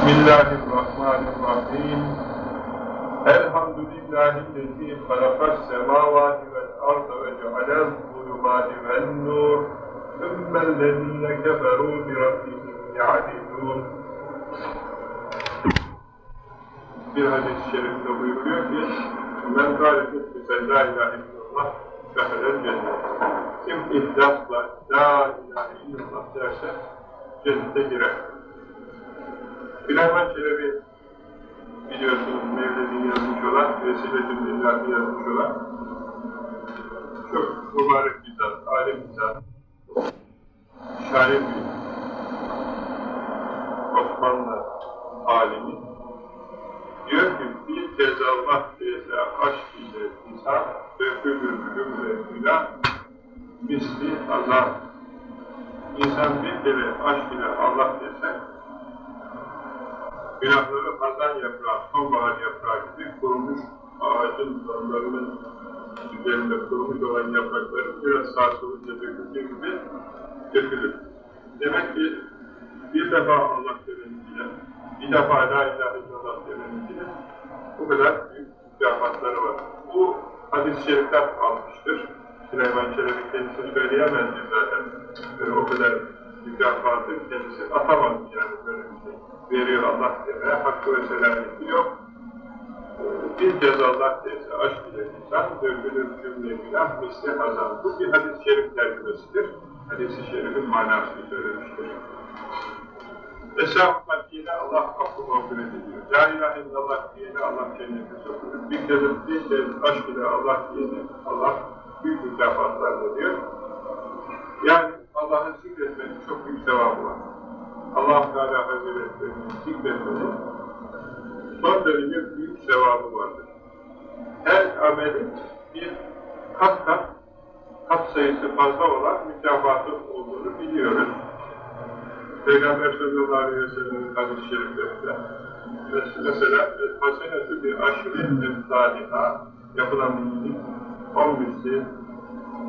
Bismillahirrahmanirrahim. Elhamdülillahi'llezî halakas semâvâti vel arda ve cealel zulümâti vel nur. Ümmellezîne keferû bi rabbihim ya'dilûn. Bir hadis-i şerifte buyuruyor ki, Men gâletin bize la ilahe illallah fehelel cennet. Kim ihlasla la ilahe illallah derse cennete girer. Süleyman Çelebi biliyorsunuz Mevlid'i yazmış olan, Vesile-i Billah'ı yazmış olan çok mübarek bir zat, alim bir zat, şair bir Osmanlı alimi diyor ki bir kez Allah diyese aşk ile insan dökülür ve günah misli azap. İnsan bir kere aşk ile Allah dese günahları hazan yaprağı, sonbahar yaprağı gibi kurumuş ağacın dallarının üzerinde kurumuş olan yaprakları biraz sarsılınca döküldüğü gibi dökülür. Demek ki bir defa Allah demeniyle, bir defa La İlahe illallah demeniyle bu kadar büyük mükafatları var. Bu hadis-i şeriften almıştır. Süleyman Çelebi kendisi söyleyemezdi zaten. Böyle o kadar mükafatı kendisi atamaz yani böyle bir şey. Veriyor Allah demeye, hakkı ve selameti yok. Bir kez Allah dese aşk ile insan, dökülür cümle günah, misli hazan. Bu bir hadis-i şerif tercümesidir. Hadis-i şerifin manasını söylemiştir. Esaf-ı diyene Allah affı mağfiret ediyor. La ilahe illallah diyene Allah cennete sokuyor. Bir bir kez aşk ile Allah diyene Allah büyük mükafatlar veriyor. Yani Allah'ın zikretmenin çok büyük sevabı var. Allah Teala Hazretleri'nin zikretmenin son derece büyük sevabı vardır. Her amelin bir kat kat kat sayısı fazla olan mükafatı olduğunu biliyoruz. Peygamber sallallahu aleyhi ve hadis-i şeriflerinde mesela hasenetü bir aşırı emsaliha yapılan bir iyilik on misli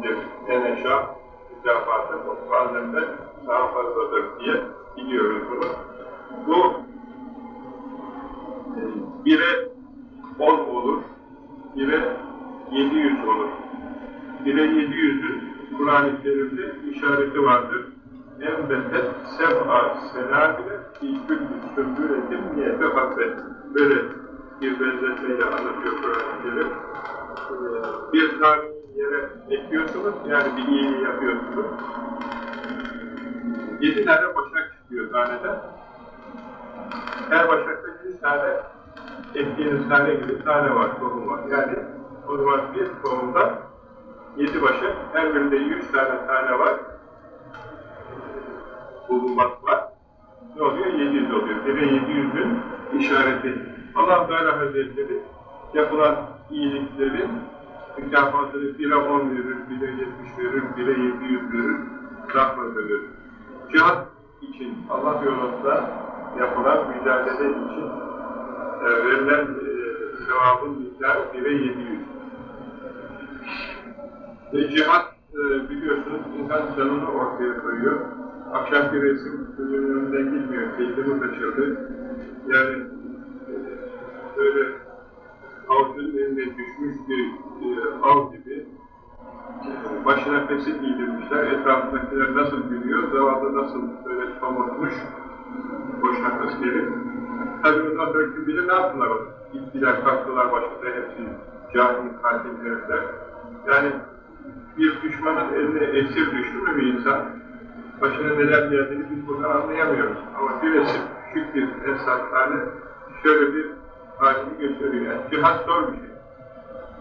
bir eneşa mükafatı bazen de daha fazladır diye biliyoruz bunu. Bu bire on olur, bire yedi yüz olur. Bire yedi yüzün Kur'an-ı Kerim'de işareti vardır. Enbetet seb'a senabile fi külli sümbületin niyete habbet. Böyle bir benzetmeyle anlatıyor Kur'an-ı Kerim. Bir tane yere ekiyorsunuz, yani bir iyiliği yapıyorsunuz. Yedi tane başak çıkıyor taneden. Her başakta yüz tane ektiğiniz tane gibi tane var, tohum var. Yani o zaman bir tohumda yedi başak, her birinde yüz tane tane var. Bulunmak var. Ne oluyor? Yedi yüz oluyor. Bire yedi yüzün işareti. allah Teala Hazretleri yapılan iyiliklerin mükafatını bire on verir, bire yetmiş verir, bire yedi yüz verir, rahmet verir. Cihat için, Allah yolunda yapılan mücadele için e, verilen e, sevabın miktarı bire yedi yüz. Ve cihat e, biliyorsunuz insan canını ortaya koyuyor. Akşam bir resim gözünün önünden gitmiyor, keyfimi kaçırdı. Yani e, böyle avcının eline düşmüş bir e, av gibi e, başına fesik giydirmişler, etrafındakiler nasıl gülüyor, zavallı nasıl böyle somurtmuş, boşuna kıskeleri. Tabii bundan sonra biri ne yaptılar o? Gittiler, kalktılar başında hepsi cahil, katil herifler. Yani bir düşmanın eline esir düştü mü bir insan, başına neler geldiğini biz buradan anlayamıyoruz. Ama bir resim, küçük bir esnafhane şöyle bir halini gösteriyor. Yani cihat zor bir şey.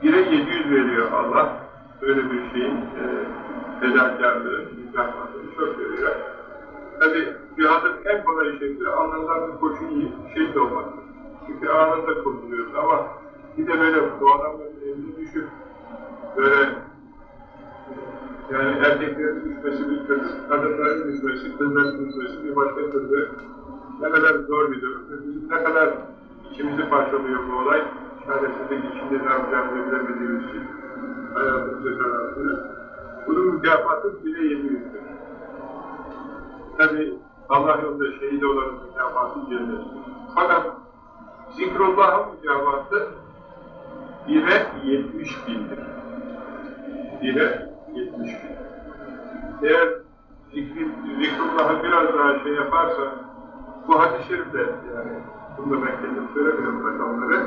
Bire 700 veriyor Allah. Böyle bir şeyin e, fedakarlığı, mükafatını çok veriyor. Tabi cihadın en kolay şekli alnından bir koşu yiyip şehit olmaktır. Çünkü anında kurtuluyoruz ama bir de böyle bu adamların elini düşüp böyle yani erkeklerin düşmesi bir türlü, kadınların düşmesi, kızların düşmesi bir başka türlü ne kadar zor bir durum. Ne kadar içimizi parçalıyor bu olay. Çaresizlik içinde ne yapacağımızı bilemediğimiz için hayatımızı karartıyor. Bunun mükafatı bile yedi yüzdür. Tabi Allah yolunda şehit olanın mükafatı cennet. Fakat zikrullah'ın mükafatı bire yetmiş bindir. Bire yetmiş bin. Eğer zikrullah'ı biraz daha şey yaparsa, bu hadis-i şerifte yani, bunu da ben kendim söylemiyorum rakamları,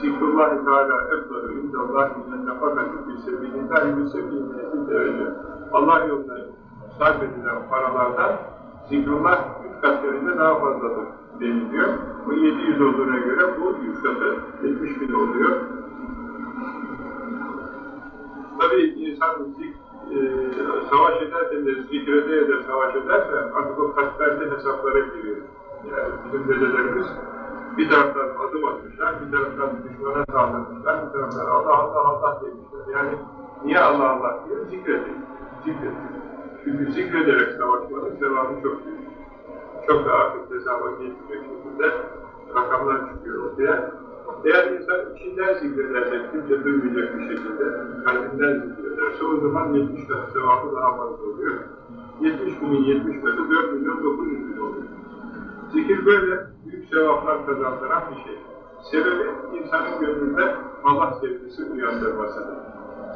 Zikrullah-ı Teala efdalı indallah minne nefakatü fi sebilillahi bi sebilillahi derece. Allah yolunda sarf edilen paralardan zikrullah üç kat yerinde daha fazladır deniliyor. Bu 700 olduğuna göre bu üç katı 70 bin oluyor. Tabi insan zik, e, savaş ederken de zikrede de savaş ederse artık o kalplerde hesaplara giriyor. Yani bizim dedelerimiz bir taraftan adım atmışlar, bir taraftan düşmana saldırmışlar, bir taraftan Allah Allah Allah demişler. Yani niye Allah Allah diyor? Zikredin. Zikredin. Çünkü zikrederek savaşmanın sevabı çok büyük. Çok daha artık hesaba geçmeyecek şekilde rakamlar çıkıyor ortaya. Eğer insan içinden zikrederse, kimse duymayacak bir şekilde kalbinden zikrederse o zaman 70 kat sevabı daha fazla oluyor. 70 binin 70 katı 4 milyon 900 bin oluyor. Zikir böyle büyük sevaplar kazandıran bir şey. Sebebi insanın gönlünde Allah sevgisi uyandırmasıdır.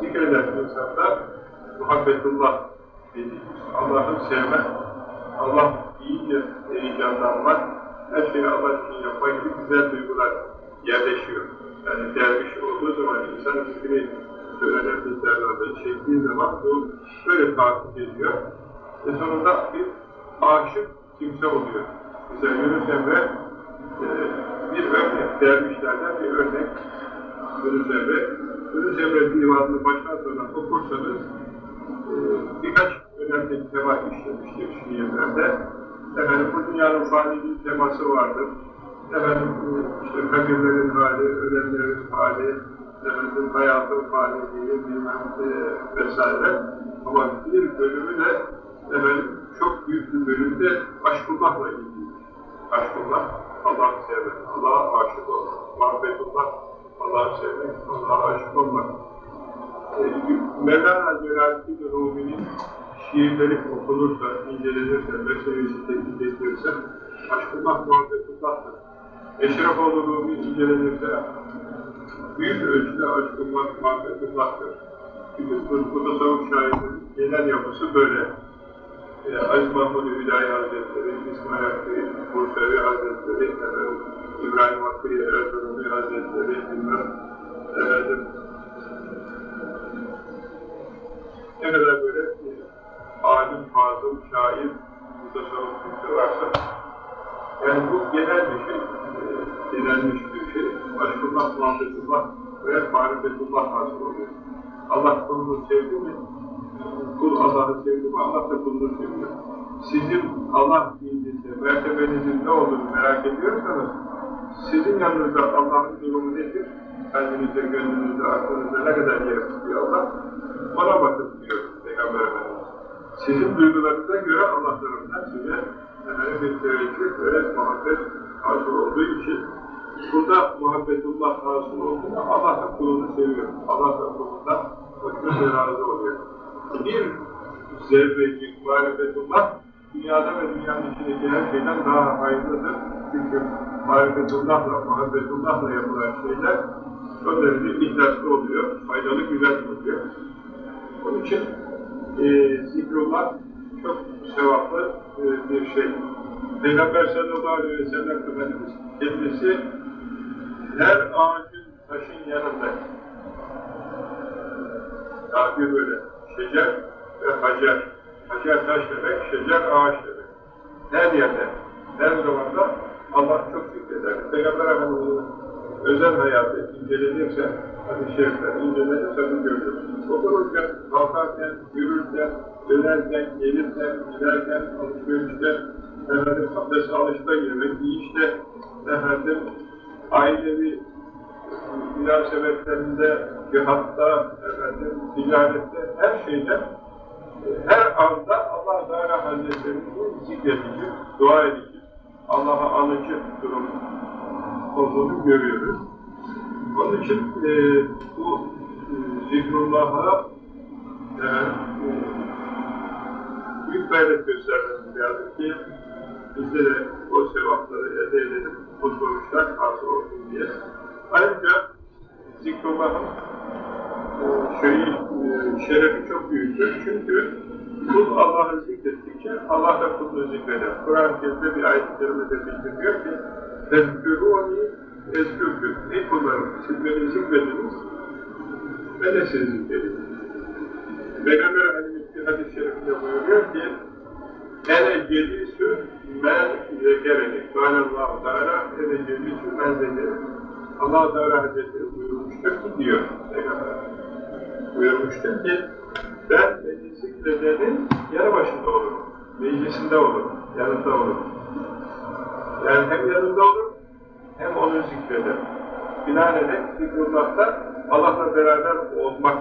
Zikreden insanda muhabbetullah dediğimiz Allah'ı sevme, Allah deyince heyecanlanmak, her şeyi Allah için yapmak gibi güzel duygular yerleşiyor. Yani derviş olduğu zaman insan zikri söylenen miktarlarda çektiği zaman bu böyle takip ediyor. Ve sonunda bir aşık kimse oluyor. Mesela Yunus Emre e, bir örnek, dervişlerden bir örnek Yunus Emre. Yunus Emre divanını baştan sona okursanız e, birkaç önemli tema işlemiştir şiirlerde. Efendim bu dünyanın faniliği teması vardır. Efendim işte kabirlerin hali, ölenlerin hali, efendim hayatın faniliği, bilmem e, vesaire. Ama bir bölümü de efendim çok büyük bir bölümde aşkullahla ilgili. Aşkullah, Allah'ı sevmek, Allah'a aşık olmak, muhabbetullah, Allah'ı sevmek, Allah'a aşık olmak. E, Mevlana Celaleddin Rumi'nin şiirleri okunursa, incelenirse, meselesi tetkik edilirse, aşkullah, muhabbetullah'tır. Eşrefoğlu Rumi incelenirse, büyük ölçüde aşkullah, muhabbetullah'tır. Çünkü bu tasavvuf şairinin genel yapısı böyle. Aziz Mahmud-u Hüdayi Hazretleri, İsmail Hakkı Bursevi Hazretleri, efendim, İbrahim Hakkı Erzurumlu Hazretleri, bilmem, efendim, ne kadar böyle e, alim, fazıl, şair, mutasavvuf kimse varsa, yani bu genel bir şey, e, genelmiş bir şey, aşkullah, muhabbetullah ve marifetullah hasıl oluyor. Allah kulunu sevdi mi, kul Allah'ı sevdi mi, Allah da kulunu seviyor. Sizin Allah bildiğinizde mertebenizin ne olduğunu merak ediyorsanız, sizin yanınızda Allah'ın durumu nedir? Kalbinizde, gönlünüzde, aklınızda ne kadar yer tutuyor Allah? Ona bakın diyor Peygamber Efendimiz. Sizin duygularınıza göre Allah tarafından size efendim, bir teveccüh ve muhabbet hasıl olduğu için burada muhabbetullah hasıl olduğunda Allah da kulunu seviyor. Allah da kulundan hoşnut ve razı oluyor. Bir zerrecik marifetullah dünyada ve dünyanın içindeki her şeyden daha hayırlıdır. Çünkü marifetullahla, muhabbetullahla yapılan şeyler son derece ihlaslı oluyor, faydalı, güzel oluyor. Onun için e, zikrullah çok sevaplı e, bir şey. Peygamber sallallahu aleyhi ve sellem Efendimiz kendisi her ağacın taşın yanında tabir böyle şecer ve hacer. Hacer taş demek, şecer ağaç demek. Her yerde, her zamanda Allah çok zikreder. Peygamber Efendimiz'in özel hayatı incelenirse, hadis-i şerifler incelenirse bu görülür. Okururken, kalkarken, yürürken, dönerken, gelirken, giderken, alışverişte, efendim, abdest alışta, yemek yiyişte, efendim, ailevi münasebetlerinde, cihatta, efendim, ticarette, her şeyde, her anda Allah Teala Hazretleri'ni zikredici, dua edici, Allah'a anıcı durum olduğunu görüyoruz. Onun için e, bu e, zikrullah'a e, e, büyük gayret göstermemiz lazım ki bizde de o sevapları elde edelim, bu sonuçlar hasıl olsun diye. Ayrıca zikrullahın şeyi, e, şerefi çok büyüktür. Çünkü kul Allah'ı zikrettikçe Allah da kulunu zikreder. Kur'an-ı Kerim'de bir ayet-i kerimede bildiriyor ki Tezkürûni ezkürküm. Ey kullarım siz beni zikrediniz ve de sizi zikredin. Peygamber Efendimiz bir hadis-i şerifinde buyuruyor ki Ene celîsü men zekereni. Kâlellâhu Teala ene celîsü men zekereni. Allah-u Teala Hazretleri buyurmuştur ki diyor Peygamber buyurmuştur ki ben beni zikredenin yanı başında olurum. Meclisinde olurum, yanında olurum. Yani hem yanında olurum, hem onu zikreder. Binaenaleyh zikrullah'ta Allah'la beraber olmak,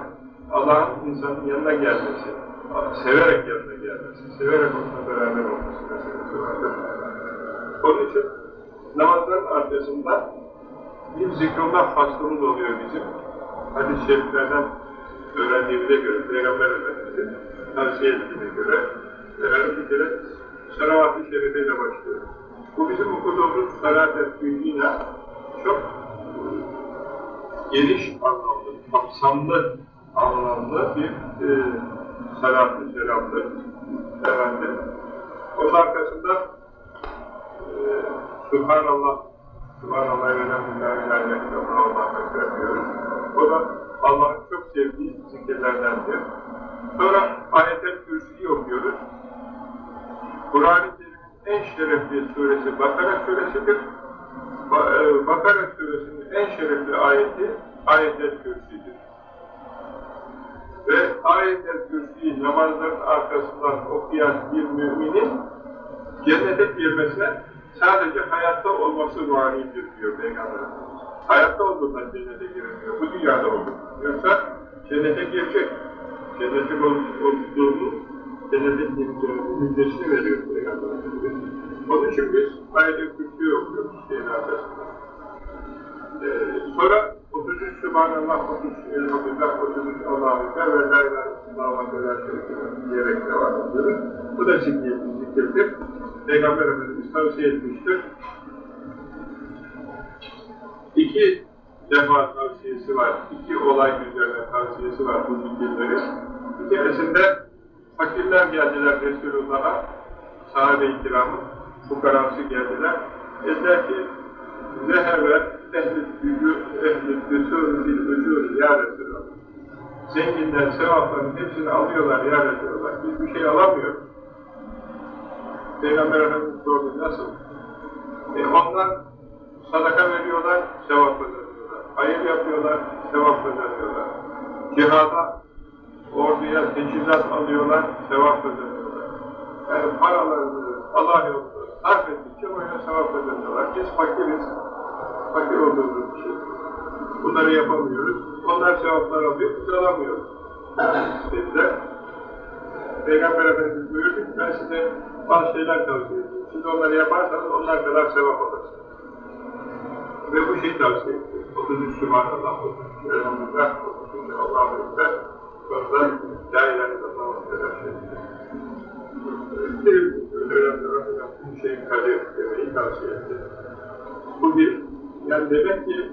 Allah'ın insanın yanına gelmesi, severek yanına gelmesi, severek onunla beraber olması meselesi vardır. Onun için namazların arkasında bir zikrullah faslımız oluyor bizim. Hadis-i şeriflerden öğrendiğimize göre, Peygamber Efendimiz'in tavsiye ettiğine göre efendim bir kere salavat-ı şerifeyle başlıyor. Bu bizim okuduğumuz salat-ı çok geniş anlamlı, kapsamlı anlamda bir e, salat-ı selamdır. Efendim, onun arkasında e, Subhanallah, Subhanallah Elhamdülillah, la ilahe illallah Allah'a yapıyoruz. O da Allah'ın çok sevdiği zikirlerdendir. Sonra ayet-el kürsüyü okuyoruz. Kur'an-ı Kerim'in en şerefli suresi Bakara suresidir. E, Bakara suresinin en şerefli ayeti ayet-el kürsüdür. Ve ayet-el kürsüyü namazların arkasından okuyan bir müminin cennete girmesine sadece hayatta olması vanidir diyor Peygamber Hayatta olduğundan cennete giremiyor. Bu dünyada olur. Yoksa cennete girecek. Cennetin olduğunu, cennetin müjdesini veriyor Peygamber Efendimiz. Onun için biz ayet-i okuyoruz şeyin arkasından. Ee, sonra 33 Sübhanallah, 33 Elhamdülillah, 33 Allah'a Ekber ve La İlahe İllallah ve La Şerifine diyerek devam ediyoruz. Bu da zikir, zikirdir. Peygamber Efendimiz tavsiye etmiştir. İki defa tavsiyesi var, iki olay üzerine tavsiyesi var bu zikirleri. Bir keresinde fakirler geldiler Resulullah'a, sahabe-i kiramın fukarası geldiler. Dediler ki, Zehebe ehl-i gücü, ehl-i. Zenginler sevapların hepsini alıyorlar ya Resulallah. Biz bir şey alamıyoruz. Peygamber Efendimiz sordu nasıl? E onlar sadaka veriyorlar, sevap kazanıyorlar. Hayır yapıyorlar, sevap kazanıyorlar. Cihada, orduya teçhizat alıyorlar, sevap kazanıyorlar. Yani paralarını Allah yolunda sarf ettikçe böyle sevap kazanıyorlar. Biz fakiriz, fakir olduğumuz için bunları yapamıyoruz. Onlar sevaplar alıyor, biz alamıyoruz. Dediler. Peygamber Efendimiz buyurdu ki ben size bazı şeyler tavsiye ediyorum. Siz onları yaparsanız onlar kadar sevap alırsınız. Ve bu şeyi tavsiye etti. 33 Sübhanallah, 33 Elhamdülillah, 33 Allah'a Ekber, sonra La ilahe illallah ve la bir şeyin kadir demeyi tavsiye etti. Bu bir, yani demek ki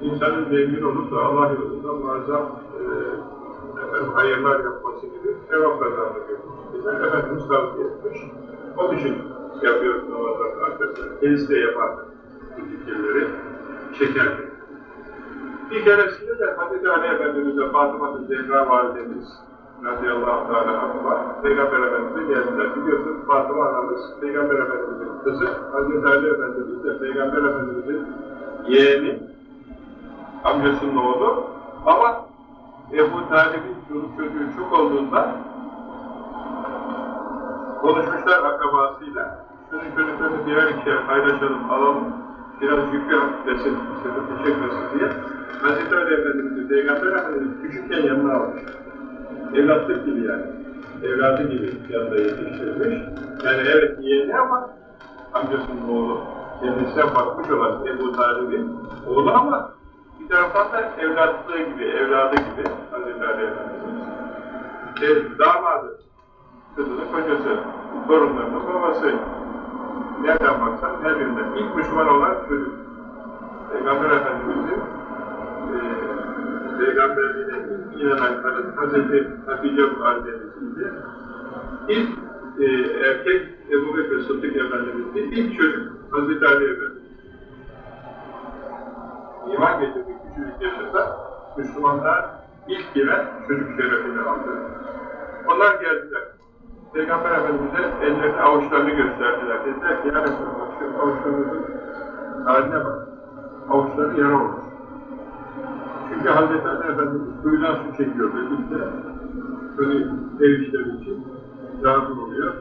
insanın zengin olup da Allah yolunda muazzam e, efendim, hayırlar yapması gibi sevap kazanmak Bize Efendimiz tavsiye etmiş. Onun için yapıyoruz namazların arkasında. Kendisi de yapar bu fikirleri, çeker. Bir keresinde de Hazreti Ali Efendimiz'e Fatıma-ı Zehra validemiz radıyallahu teala anh'a Peygamber Efendimiz'e geldiler. Biliyorsunuz Fatıma anamız Peygamber Efendimiz'in kızı, Hazreti Ali Efendimiz de Peygamber Efendimiz'in yeğeni, amcasının oğlu ama Ebu Talib'in çocuk çocuğu çok olduğundan konuşmuşlar akrabasıyla çocuk çocuklarını birer ikişer paylaşalım, alalım biraz yükü hafiflesin, sıkıntı çekmesin diye Hazreti Ali Efendimiz'i Peygamber Efendimiz küçükken yanına almış. Evlatlık gibi yani. Evladı gibi yanında yetiştirmiş. Yani evet yeğeni ama amcasının oğlu. Kendisine bakmış olan Ebu Talib'in oğlu ama bir taraftan da evlatlığı gibi, evladı gibi Hazreti Ali Efendimiz. E, damadı, kızının kocası, torunlarının babası. nereden baksan her birinden. İlk Müslüman olan çocuk. Peygamber Efendimiz'in e, Peygamberliğine ilk inananların Hz. Hatice Validemiz'iydi. İlk e, erkek Ebu Bekir Sıddık Efendimiz'di. İlk çocuk Hz. Ali Efendimiz. İman getirdik küçücük yaşında Müslümanlar ilk giren çocuk şerefini aldı. Onlar geldiler. Peygamber Efendimiz'e ellerini avuçlarını gösterdiler. Dediler ki ya Resulallah şu avuçlarınızın haline bak. Avuçları yara olmuş. Çünkü Hazreti Ali Efendimiz kuyudan su çekiyordu. İşte böyle ev işleri için lazım oluyor.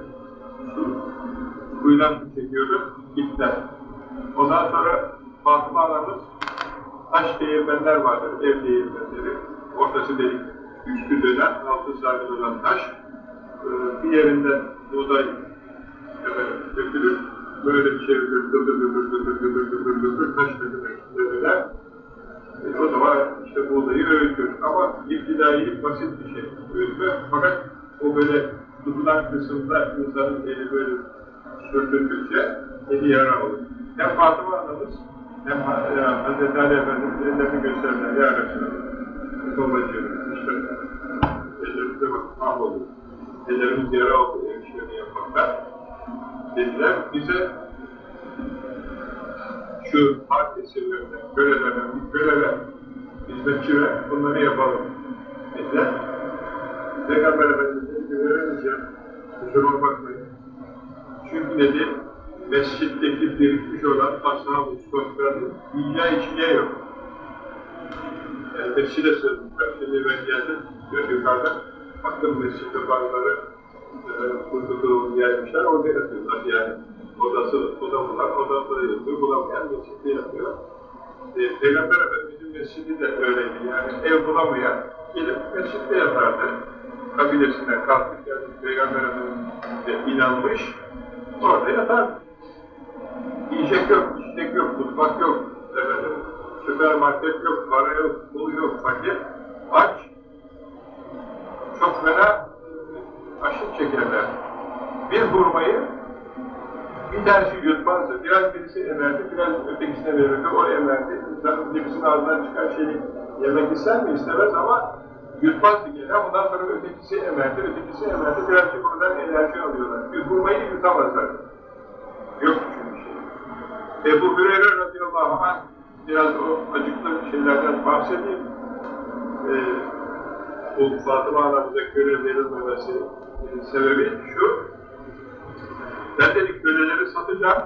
Su, kuyudan su çekiyordu gittiler. Ondan sonra Fatıma anamız taş değirmenler vardır, ev değirmenleri. Ortası delik, üstü dönen, altı sarı olan taş. Bir yerinden buğday efendim, dökülür, böyle çevirir, gıdır gıdır gıdır gıdır gıdır gıdır taş dökülür, döküler. E, o zaman işte buğdayı öğütür. Ama iptidai basit bir şey öğütme. Fakat o böyle tutulan kısımda insanın eli böyle sürdürdükçe eli yara olur. Hem Fatıma anamız hem Hz. Ali Efendimiz ellerini gösterdiler. Ya Resulallah, babacığım, işte ellerimize bak, mahvoldu. Ellerimiz yara oldu, ev işlerini yapmaktan. Dediler, bize şu harp esirlerine, kölelerine, bir köle ver, hizmetçi ver, bunları yapalım. Dediler. Peygamber Efendimiz'e güvenemeyeceğim, kusuruma bakmayın. Çünkü dedi, mescitteki birikmiş olan ashab-ı sofranın yiyeceği içeceği yok. Yani mescide sığınmışlar. Şimdi ben geldim, yukarıda, baktım mescitte bazıları e, kurtulduğum gelmişler, orada yatıyorlar yani. Odası, oda bulan, odada yatıyor, bulamayan mescitte yatıyor. E, Peygamber Efendimiz'in mescidi de öyleydi yani, ev bulamayan gelip mescitte yatardı. Kabilesinden kalkmış, yani Peygamber Efendimiz'e inanmış, orada yatardı. Yiyecek yok, içecek yok, mutfak yok, efendim, süpermarket yok, para yok, pul yok, fakir, aç. Çok fena açlık çekerler. Bir hurmayı bir tanesi yutmazdı. Biraz birisi emerdi, biraz ötekisine verirdi, o emerdi. İnsanın birisinin ağzından çıkan şeyi yemek ister mi? İstemez ama yutmazdı gene. Ondan sonra ötekisi emerdi, ötekisi emerdi. Birazcık oradan enerji alıyorlar. Bir hurmayı yutamazlar. Yok şey. Ebu Hüreyre radıyallahu anh biraz o acıklı şeylerden bahsedeyim. Ee, Fatıma anamıza köle verilmemesi e, sebebi şu. Ben dedik köleleri satacağım.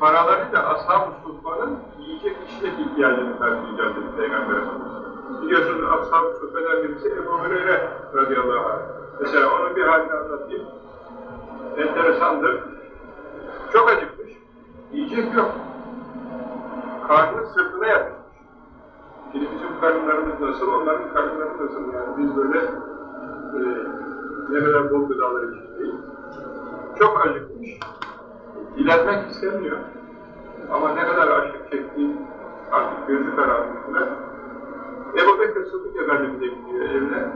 Paralarıyla ashab-ı sultanın yiyecek içecek ihtiyacını karşılayacağım dedi Peygamber Efendimiz. Biliyorsunuz ashab-ı sultanın birisi Ebu Hüreyre radıyallahu anh. Mesela onun bir halini anlatayım. Enteresandır. Çok acıkmış. Yiyecek yok. Karnı sırtına yapışmış. Şimdi bizim karınlarımız nasıl, onların karınları nasıl yani biz böyle e, ne kadar bol gıdalar içindeyiz. Çok acıkmış. İlerlemek istemiyor. Ama ne kadar açlık çektiği artık gözü kararmışlar. Ebu Bekir Sıddık Efendimiz'e gidiyor evine.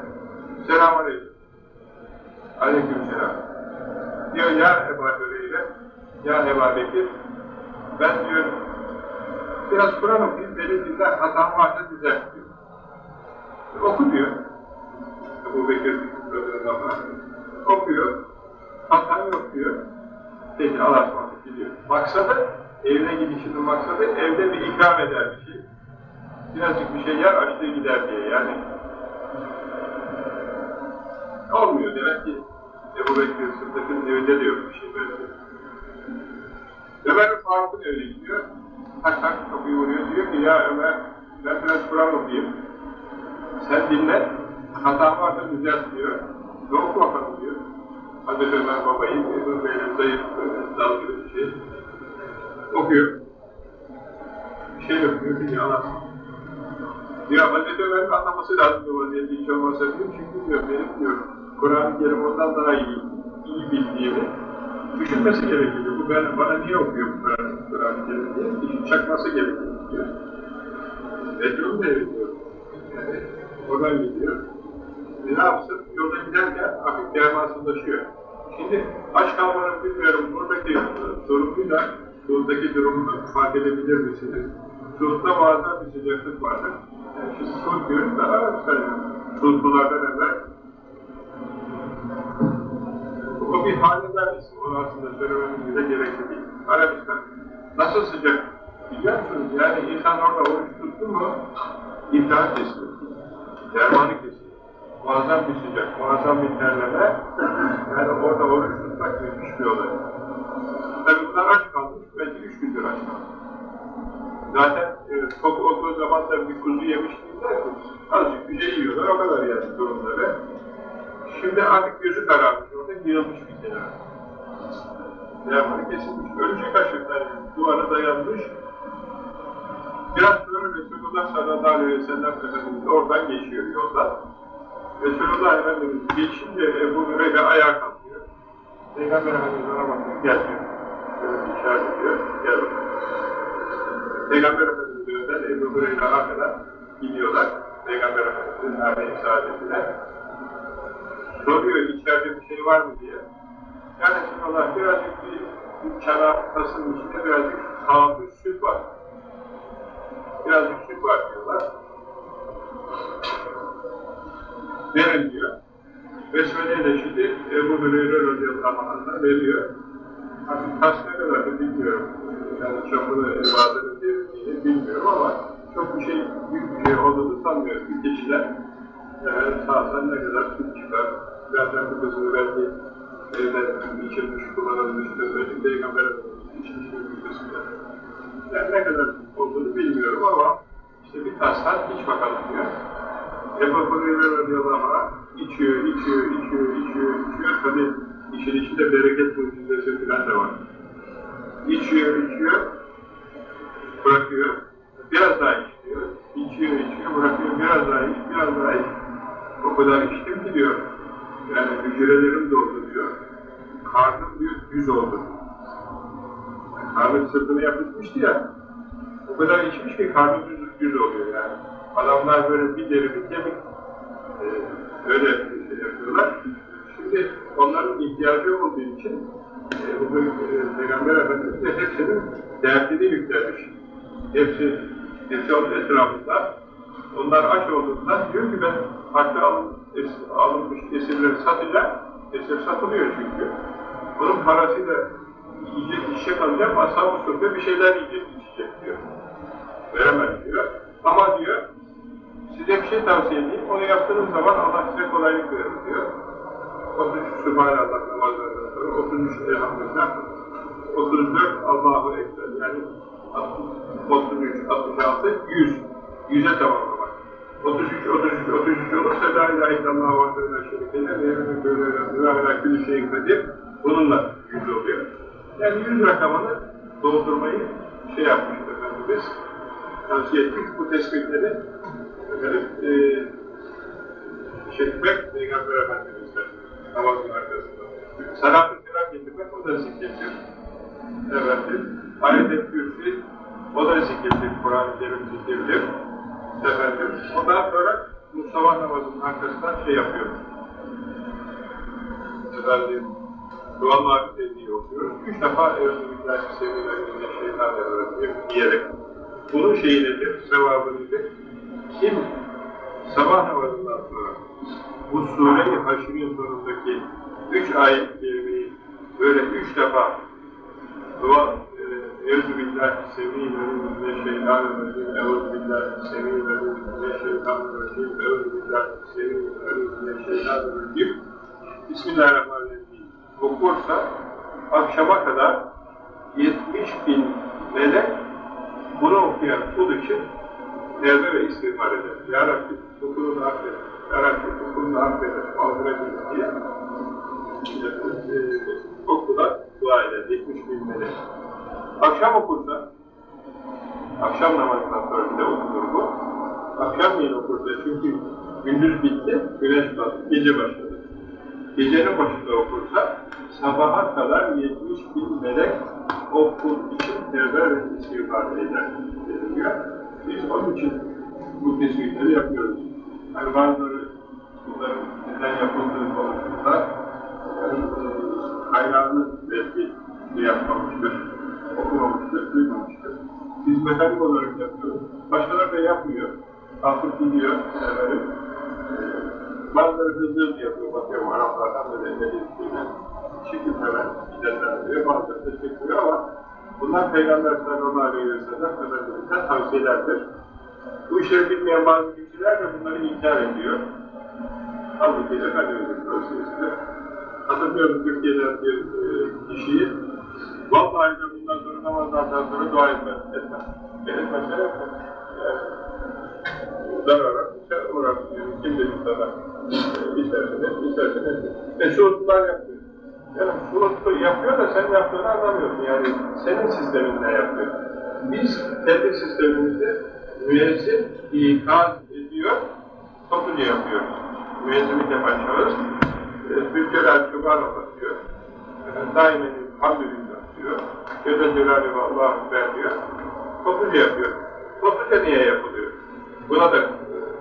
Selamun Aleyküm. Aleyküm selam. Diyor ya Ebu Hüreyre, ya Ebu Bekir, ben diyor biraz Kur'an okuyayım, beni dinle, hatam varsa düzelt diyor. Oku diyor. Ebu Bekir okuyor. Hatan yok diyor. Peki Allah'a ısmarladık gidiyor. Maksadı, evine gidişinin maksadı evde bir ikram eder bir şey. Birazcık bir şey yer, açlığı gider diye yani. Olmuyor demek ki Ebu Bekir Sıddık'ın evinde de yok bir şey böyle. Ömer Faruk'un evine gidiyor. Tak tak kapıyı vuruyor. Diyor ki ya Ömer ben biraz Kur'an okuyayım. Sen dinle. Hata varsa düzelt diyor. Ne oku bakalım diyor. Hazreti Ömer babayı, Ebu Bey'le zayıf, dalgılı bir şey. Okuyor. Bir şey yok diyor ki yalan. Diyor Hazreti Ömer'in anlaması lazım bu vaziyeti hiç olmasa diyor. Çünkü diyor benim diyor Kur'an-ı Kerim ondan daha iyi, iyi bildiğimi düşünmesi gerekiyor. Bu ben, bana niye okuyor bu Kur'an-ı Kur Kerim diye? Çakması gerekiyor diyor. Bedrum da diyor. oradan gidiyor. E ne yapsın? Yolda giderken hafif dermansızlaşıyor. Şimdi aç kalmanın bilmiyorum buradaki sorumluyla buradaki durumunu fark edebilir misiniz? Suud'da bazen bir sıcaklık vardır. Yani şimdi Suud diyoruz da Arabistan Suudlulardan evvel o bir hanedan ismi. Onu aslında söylememiz bile gerekli değil. Arabistan nasıl sıcak biliyor? Yani insan orada oruç tuttu mu imtihan kesilir. Dermanı kesilir. Muazzam bir sıcak, muazzam bir terleme. Yani orada oruç tutmak müthiş bir olay. Tabi bunlar aç kalmış, belki üç gündür aç kalmış. Zaten e, tok olduğu zaman da bir kuzu yemiş değiller ki. Azıcık bir şey yiyorlar, o kadar yani durumları. Şimdi artık gözü kararmış orada, yığılmış bir kenara. Devamını kesilmiş, ölecek aşırıdan duvara dayanmış. Biraz sonra Resulullah sallallahu aleyhi ve sellem Efendimiz oradan geçiyor yoldan. Resulullah Efendimiz geçince Ebu Hüreyre ayağa kalkıyor. Peygamber Efendimiz ona bakıyor, gel diyor. Böyle işaret ediyor, gel. Peygamber Efendimiz önden Ebu Hüreyre arkadan gidiyorlar. Peygamber Efendimiz'in aleyhi saadetine. Soruyor içeride bir şey var mı diye. Yani Resulullah birazcık bir, bir çanaktasının içinde birazcık sağlıklı süt var. Birazcık süt var diyorlar. Verin diyor. Besmele ile şimdi Ebu Hüreyre radıyallahu anh'a veriyor. Artık kaç ne kadar da bilmiyorum. Yani çapını ibadetin verildiğini bilmiyorum ama çok bir şey, büyük bir şey olduğunu sanmıyorum. Bir keçiler yani sağsan ne kadar süt çıkar. Zaten bu kısmı belki evden içilmiş, kullanılmıştır. Belki Peygamber içilmiş bir kısmı. Yani ne kadar olduğunu bilmiyorum ama işte bir tasdan iç bakalım diyor. Ebu Hureyre radıyallahu anh içiyor, içiyor, içiyor, içiyor, içiyor. Tabi işin içinde bereket mucizesi falan da var. İçiyor, içiyor, bırakıyor. Biraz daha içiyor, içiyor, içiyor, bırakıyor. Biraz daha iç, biraz daha iç. O kadar içtim ki diyor. Yani hücrelerim doldu diyor. Karnım diyor, düz oldu. Yani karnım sırtına yapışmıştı ya. O kadar içmiş ki karnı düz, düz oluyor yani. Adamlar böyle bir deri bir kemik e, öyle şey yapıyorlar. Şimdi onların ihtiyacı olduğu için e, bu e, Peygamber Efendimiz de hepsinin derdini yüklemiş. Hepsi, hepsi onun etrafında. Onlar aç olduğundan diyor ki ben es, alınmış esirleri satacağım. Esir satılıyor çünkü. Bunun parasıyla yiyecek, içecek alacağım. Ashab-ı bir şeyler yiyecek, içecek diyor. Veremez diyor. Ama diyor, size bir şey tavsiye edeyim, onu yaptığınız zaman Allah size kolaylık verir diyor. 33 Sübhanallah namazlarından sonra, 33 Elhamdülillah, 34 Allahu Ekber, yani 33, 66, 100, 100'e tamamlamak. 33, 33, 33 olursa La ilahe illallah ve adına şerifine ve yemin böyle ve ala külü şeyin kadir, bununla 100 oluyor. Yani 100 rakamını doldurmayı şey yapmıştır Efendimiz, tavsiye ettik bu tespitleri efendim, e, çekmek Peygamber Efendimiz'den namazın arkasında. Salat-ı selam getirmek o da zikirdir. Efendim, ayet-i kürsi o da zikirdir, Kur'an-ı Kerim zikirdir. Efendim, ondan sonra Mustafa namazının arkasından şey yapıyor. Efendim, dualar dediği okuyoruz. Üç defa Eûzü Seviyelerinde şeytan diye diyerek. Bunun şeyi nedir, sevabı nedir? Kim sabah namazından sonra bu sure-i haşrin sonundaki üç ayet kelimeyi böyle üç defa dua Eûzü billahi semîn ve şeytanirracim Eûzü billahi semîn ve şeytanirracim Eûzü billahi semîn ve şeytanirracim Bismillahirrahmanirrahim okursa akşama kadar 70 bin melek bunu okuyan kul için tevbe ve istiğfar eder. Ya Rabbi hukulunu affet, Ya Rabbi hukulunu affet, mağfiret et diye okular dua eder. 70 bin melek. Akşam okursa, akşam namazından sonra bir de okunur bu. Akşamleyin okursa çünkü gündüz bitti, güneş battı, gece başladı. Gecenin başında okursa sabaha kadar 70 bin melek o kul için tevbe ve istiğfar eder. Biz onun için bu tespitleri yapıyoruz. Hani bazıları bunların neden yapıldığı konusunda yani, kaynağını belki yapmamıştır, okumamıştır, duymamıştır. Biz mekanik olarak yapıyoruz. Başkaları da yapmıyor. Kalkıp gidiyor. Evet. Bazıları hızlı hızlı yapıyor. Bakıyorum Araplardan böyle ellerine çekip hemen gidenler diyor. Bazıları da çekmiyor ama bunlar Peygamber sallallahu aleyhi ve sellem Efendimiz'den tavsiyelerdir. Bu işleri bilmeyen bazı kişiler de bunları inkar ediyor. Halbuki Efendimiz'in tavsiyesidir. Hatırlıyorum Türkiye'den bir e, kişiyi Vallahi de bundan sonra namazlardan sonra dua etmez, etmez. Etmezse yapmaz. Yani, zarara, sen uğraşmıyor. Kim dedi sana? E, isterseniz, isterseniz. Şuurlar yapıyor. Yani şuurlu yapıyor da sen yaptığını anlamıyorsun. Yani senin sistemin ne yapıyor? Biz kendi sistemimizde müezzin ikaz ediyor, topluca yapıyoruz. Müezzinlik yapan şahıs, şubar anlatıyor. E, Daimenin hamdülillah diyor. Celle Celaluhu Allah ver diyor. Topluca yapıyor. Topluca niye yapılıyor? Buna da e,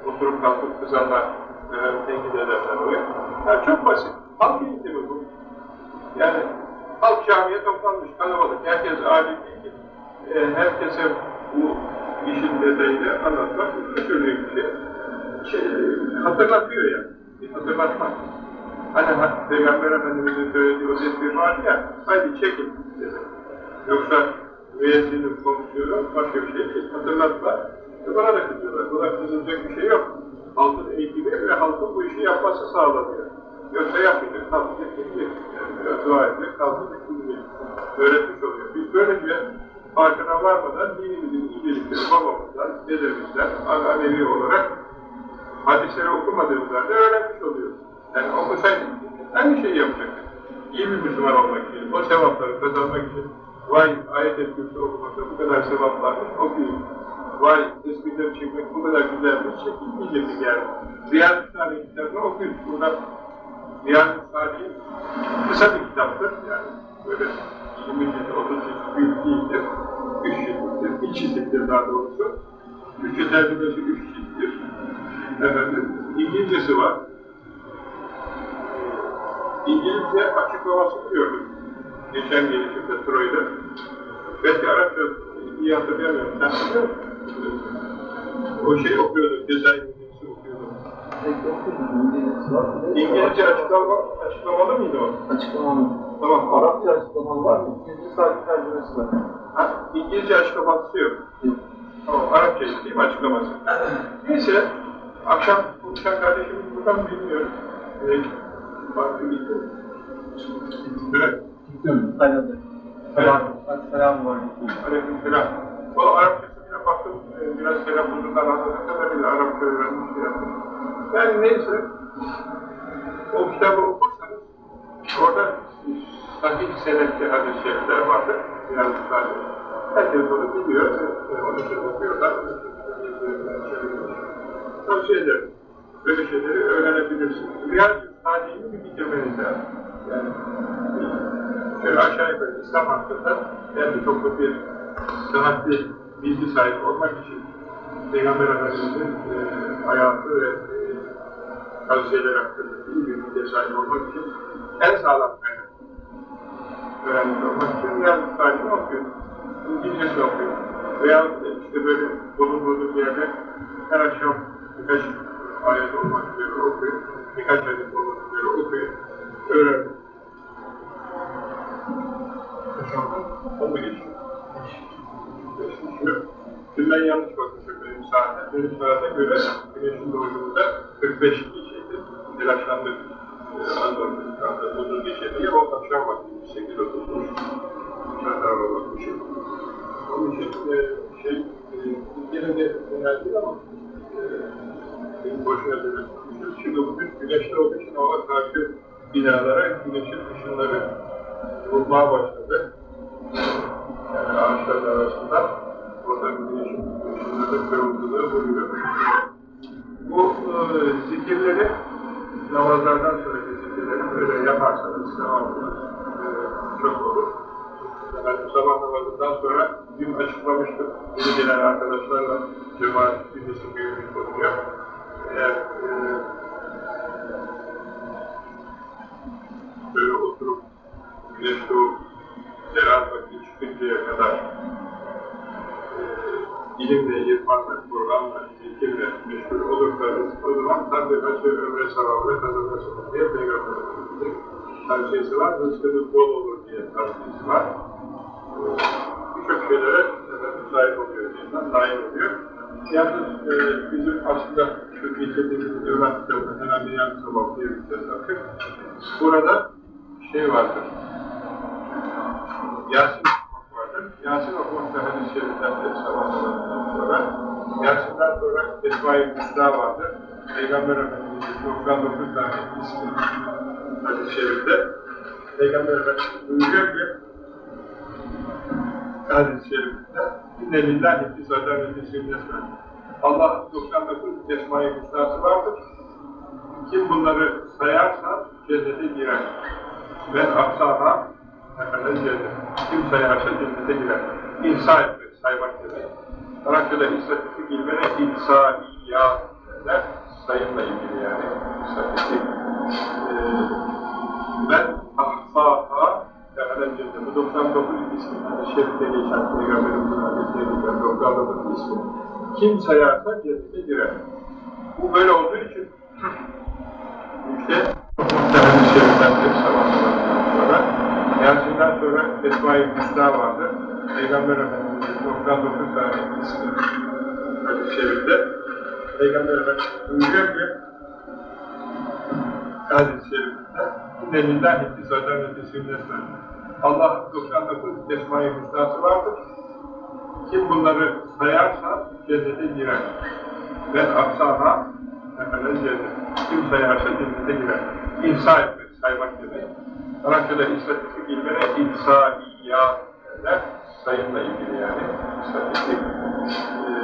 oturup kalkıp kızanlar, e, tenkit edenler oluyor. Yani çok basit. Halk eğitimi bu. Yani halk camiye toplanmış, kalabalık. Herkes alim değil ki. E, herkese bu işin detayını anlatmak götürdüğü bir şey. şey. Hatırlatıyor yani. Bir hatırlatmak. Hani Peygamber Efendimiz'in söylediği o tesbih vardı ya, haydi çekin. Yoksa müezzinin konuşuyor, başka bir şey değil. Hatırlatma. E bana da kızıyorlar. Buna kızılacak bir şey yok. Halkın eğitimi ve halkın bu işi yapması sağlanıyor. Yoksa yapmayacak, kalkacak, gidecek. Yani dua edecek, kalkacak, gidecek. Öğretmiş oluyor. Biz böylece farkına varmadan dinimizin incelikleri babamızdan, dedemizden, alevi olarak hadisleri okumadığımız halde öğrenmiş oluyoruz. Yani okusaydık aynı şeyi yapacaktık. İyi bir Müslüman olmak için, o sevapları kazanmak için vay ayet-el kürsü okumakta bu kadar sevap varmış, okuyun. Vay tesbihleri çekmek bu kadar güzelmiş, çekilmeyecektik yani. Riyad-ı Salih kitabını okuyun. Burada Riyad-ı Salih kısa bir kitaptır yani. Böyle 20 cilt, 30 cilt büyük değildir. 3 cilttir, 2 cilttir daha doğrusu. Üçü tercümesi 3 cilttir. Efendim, İngilizcesi var. İngilizce açıklamasını gördüm. Geçen gelişimde Troy'da. Belki Arapça iyi hatırlayamıyorum. Sen biliyor musun? O şey okuyordu, Cezayir Müzesi okuyordu. İngilizce açıklama, açıklamalı mıydı o? Açıklamalı. Tamam, Arapça açıklamalı var mı? İngilizce sadece tercümesi var. Ha, İngilizce açıklaması yok. Tamam, Arapça değil mi açıklaması? Neyse, akşam konuşan kardeşimiz buradan bilmiyorum. Ee, farklı gitti. Evet. Gittim. Sayıldı. Selam. Selam var. Aleyküm selam. O Arapçasına baktım, biraz telaffuzundan anladığım kadarıyla Arapça öğrenmiş şey yapmış. Yani neyse, o kitabı okursanız, orada sahih senetli hadis-i şerifler vardır. Biraz sadece. Herkes onu biliyor, onun için okuyorlar. Tavsiye ederim. Böyle şeyleri öğrenebilirsiniz. Riyad-ı Salih'ini bir bitirmeniz lazım. Yani, şöyle aşağı yukarı İslam hakkında belki çok bir sıhhatli bilgi sahibi olmak için Peygamber Efendimiz'in e, hayatı ve e, tavsiyeler hakkında iyi bir bilgi sahibi olmak için en sağlam kaynak öğrenmiş olmak için Riyad-ı Salih'i okuyor. İngilizcesi okuyor. Veya işte böyle bulunduğunuz yerde her akşam birkaç ayet olmak üzere okuyor. Birkaç ayet olmak üzere okuyor. Öğrenmiş. O mu geçiyor? Geçiyor. Şimdi ben yanlış bakmışım benim saate. Benim saate göre güneşin doğduğunda 45 geçeydi. Telaşlandık. Anladım. Anladım. Uzun geçeydi. Ya o akşam vakti 8 oturmuş. Ben daha bakmışım. Onun için e, şey, e, yine de ama e, boşuna demek. Şimdi bugün güneşli olduğu için hava karşı binalara güneşin ışınları vurmaya başladı. Yani ağaçların arasında orada güneşin ışınları kırmızılığı vuruyor. Bu e, zikirleri namazlardan sonraki zikirleri böyle yaparsanız sevabınız çok olur. Yani sabah namazından sonra dün açıklamıştım. Yeni gelen arkadaşlarla cemaat birisi büyümüş oluyor. Eğer e, böyle oturup güneş doğup çıkıncaya kadar ilimle, irfanla, Kur'an'la, zikirle meşgul olursanız o zaman tabi başı ömre sevabı kazanırsınız diye Peygamber Efendimiz'in tavsiyesi var. Rızkınız bol olur diye tavsiyesi var. Birçok şeylere sahip oluyor insan, sahip oluyor. Yalnız e, bizim aslında evlat kitabı, herhalde yan sabah diye bir. Burada şey vardır, Yasin vardır. Yasin okumak da hadis-i şeriften de sabahlarından sonra. Yasin'den sonra Esma-i Hüsna vardır. Peygamber Efendimiz'in 99 tane ismi hadis-i şerifte. Peygamber Efendimiz buyuruyor ki hadis-i şerifte İnne lillahi fizaten ve fisilnesmen Allah 99 Esma-i Hüsna'sı vardır. Kim bunları sayarsa cennete girer. Ben aksaha efendim cennet. Kim sayarsa cennete girer. İnsa etmek, saymak demek. Arapçada istatistik ilmine insaiyyat derler. Sayımla ilgili yani. İstatistik. Ee, ben ahsaha efendim cennet. Bu 99 ismi. Yani şerifte geçen Peygamberimizin geçen 99 ismi. Kim sayarsa cennete girer. Bu böyle olduğu için işte Muhtemelen şeriften de sabahlarından sonra Yasin'den sonra Esma-i Hüsna vardır. Peygamber Efendimiz'in 99 tane ismi hadis-i şerifte. Peygamber Efendimiz buyuruyor ki hadis-i şerifte İnne lillahi fizaten ve fisilnesmen Allah 99 Esma-i Hüsna'sı vardır. Kim bunları sayarsa cennete girer. Ben aksaha efendim cennet. Kim sayarsa cennete girer. İnsa etmek, saymak demek. Arapçada istatistik ilmine insaiyyat derler. Sayımla ilgili yani. İstatistik. Ee,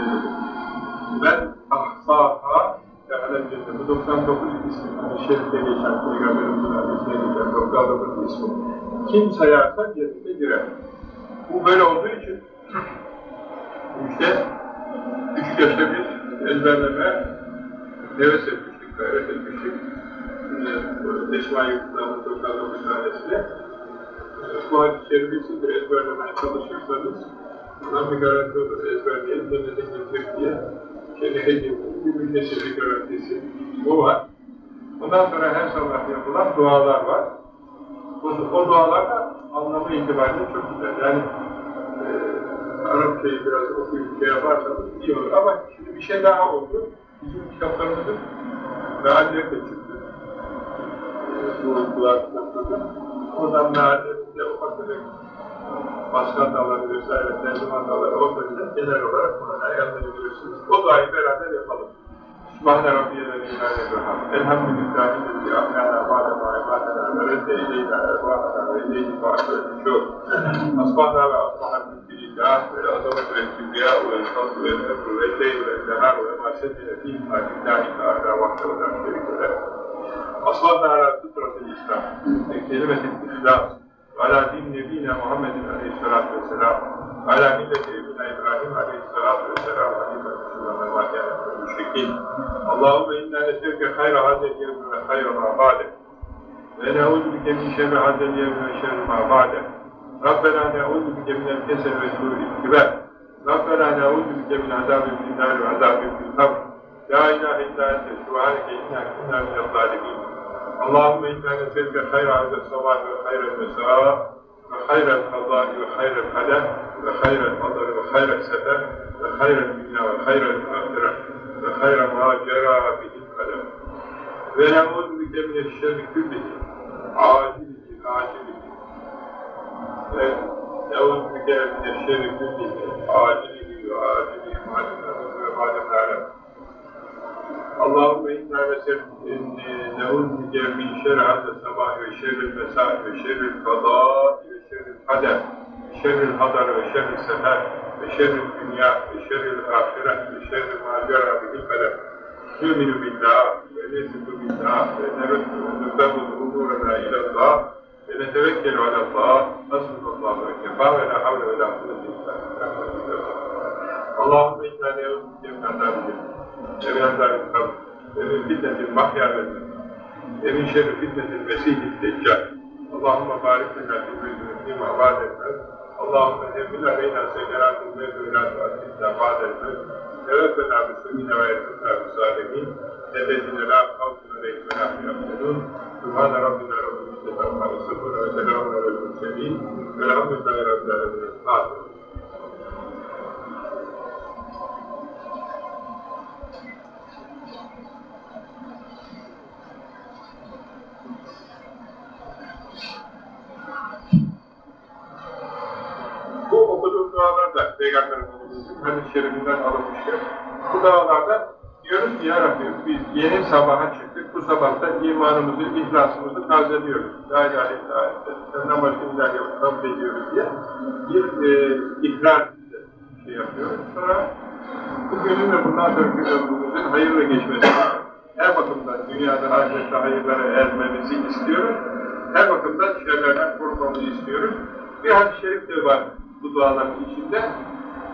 ben ahsaha efendim cennet. Bu 99 isim. Yani şerifte geçen Peygamberimizin hadisine geçen 99 isim. Kim sayarsa cennete girer. Bu böyle olduğu için işte üç yaşta biz ezberleme heves etmiştik, gayret etmiştik. Esma-i Yurtlar'ın 99 tanesini. Bu hadis-i şerifisi de ezberlemeye çalışırsanız bundan bir garanti olur. Ezberleyin, cennete gidecek diye. Şerihe girdiğiniz bir müddetçi garantisi. Bu var. Ondan sonra her sabah yapılan dualar var. O, o dualar da anlamı itibariyle çok güzel. Yani e, Arapçayı biraz okuyup şey yaparsanız iyi olur. Ama şimdi bir şey daha oldu. Bizim kitaplarımızın mealleri de çıktı. E, bu kulak kitapları. Oradan meallerinde ufak tefek başkan dalları vesaire, tercüman dalları olmayınca genel olarak buna yanlayabilirsiniz. O duayı beraber yapalım. Subhane Rabbiye ve Nihane Rahman. Elhamdülillahi lezi ahmana ba'dema ibadena ve redde ileyna erbağana ve ileyni ba'dena çok. Asbahna ve asbahan mülkilillah ve azamet ve kibriya ve saltu ve emru ve leyl ve nehar ve masedine fîhî mâkillahi ta'ala vakte ve la şerike leh. Asbahna ala fıtratil İslam ve kelimetil İhlas ve ala din nebine Muhammedin aleyhissalatu vesselam ve ala milleti ebina İbrahim aleyhissalatu vesselam aleyhissalatu vesselam ve mahkâne müşrikin. Allahümme inna nesevke hayra hazel yevmi ve hayra ma ba'de. Şerri şerri. Rabbena ne'udhu bike minel kesel ve su'il kiber. Rabbena ne'udhu bike min azabin finnâri ve azabin fil kabr. La ilahe illa ente subhaneke inna kunna minel zalimin. Allahümme inna nesevke hayra hazel sabah ve hayrel mesâ ve hayrel kazâi ve hayrel kalem ve hayrel madar ve hayrel sefer ve hayrel dünya ve hayrel ahire ve hayra ma cera bihil kalem ve ne'udhu bike mineşşerri küllihi acilihi acilihi ve ne'udhu bike mineşşerri küllihi acilihi ve acilihi ma'lum ve ma'lum alem Allahümme inna ne'udhu bike min şerri hadde sabah ve şerri mesai ve şerri kadâ ve şerri kader şerri hadar ve şerri sefer ve şerri dünya ve şerri ahiret ve şerri macera bihil kalem nü'minu billah ve nesifu billah ve nefebu umurena ilallah ve netevekkelu alallah hasbunallah ve kefa ve la havle ve la kuvvete Allahümme inna ne'udhu min azabil ve min azabil kabr. Ve min fitnetil mahya ve ve min şerri fitnetil mesihid deccal Allahümme barik lena fîmâ vaad etmez. Allahümme emmil aleyna sekeratın ve dûlâtu asîlâ vaad etmez. când a văzut mine, a ajuns la vizua de mine, de dezinera autul de izolare a Bunun, Dumnezeu Rabbina Rabbina Rabbina Rabbina Rabbina Rabbina Rabbina Rabbina Rabbina Rabbina Rabbina Rabbina Rabbina Rabbina Hadis-i şerifinden alınmıştır. Bu dualarda diyoruz ki Ya Rabbi biz yeni sabaha çıktık. Bu sabahta imanımızı, ihlasımızı tazeliyoruz. La ilahe illa senden başka ilah ediyoruz diye bir e, ikrar şey yapıyoruz. Sonra bugünün ve bundan sonraki ömrümüzün hayırla geçmesi her bakımdan dünyada ahirette hayırlara ermemizi istiyoruz. Her bakımdan şerlerden korkmamızı istiyoruz. Bir hadis-i şerif de var bu duaların içinde.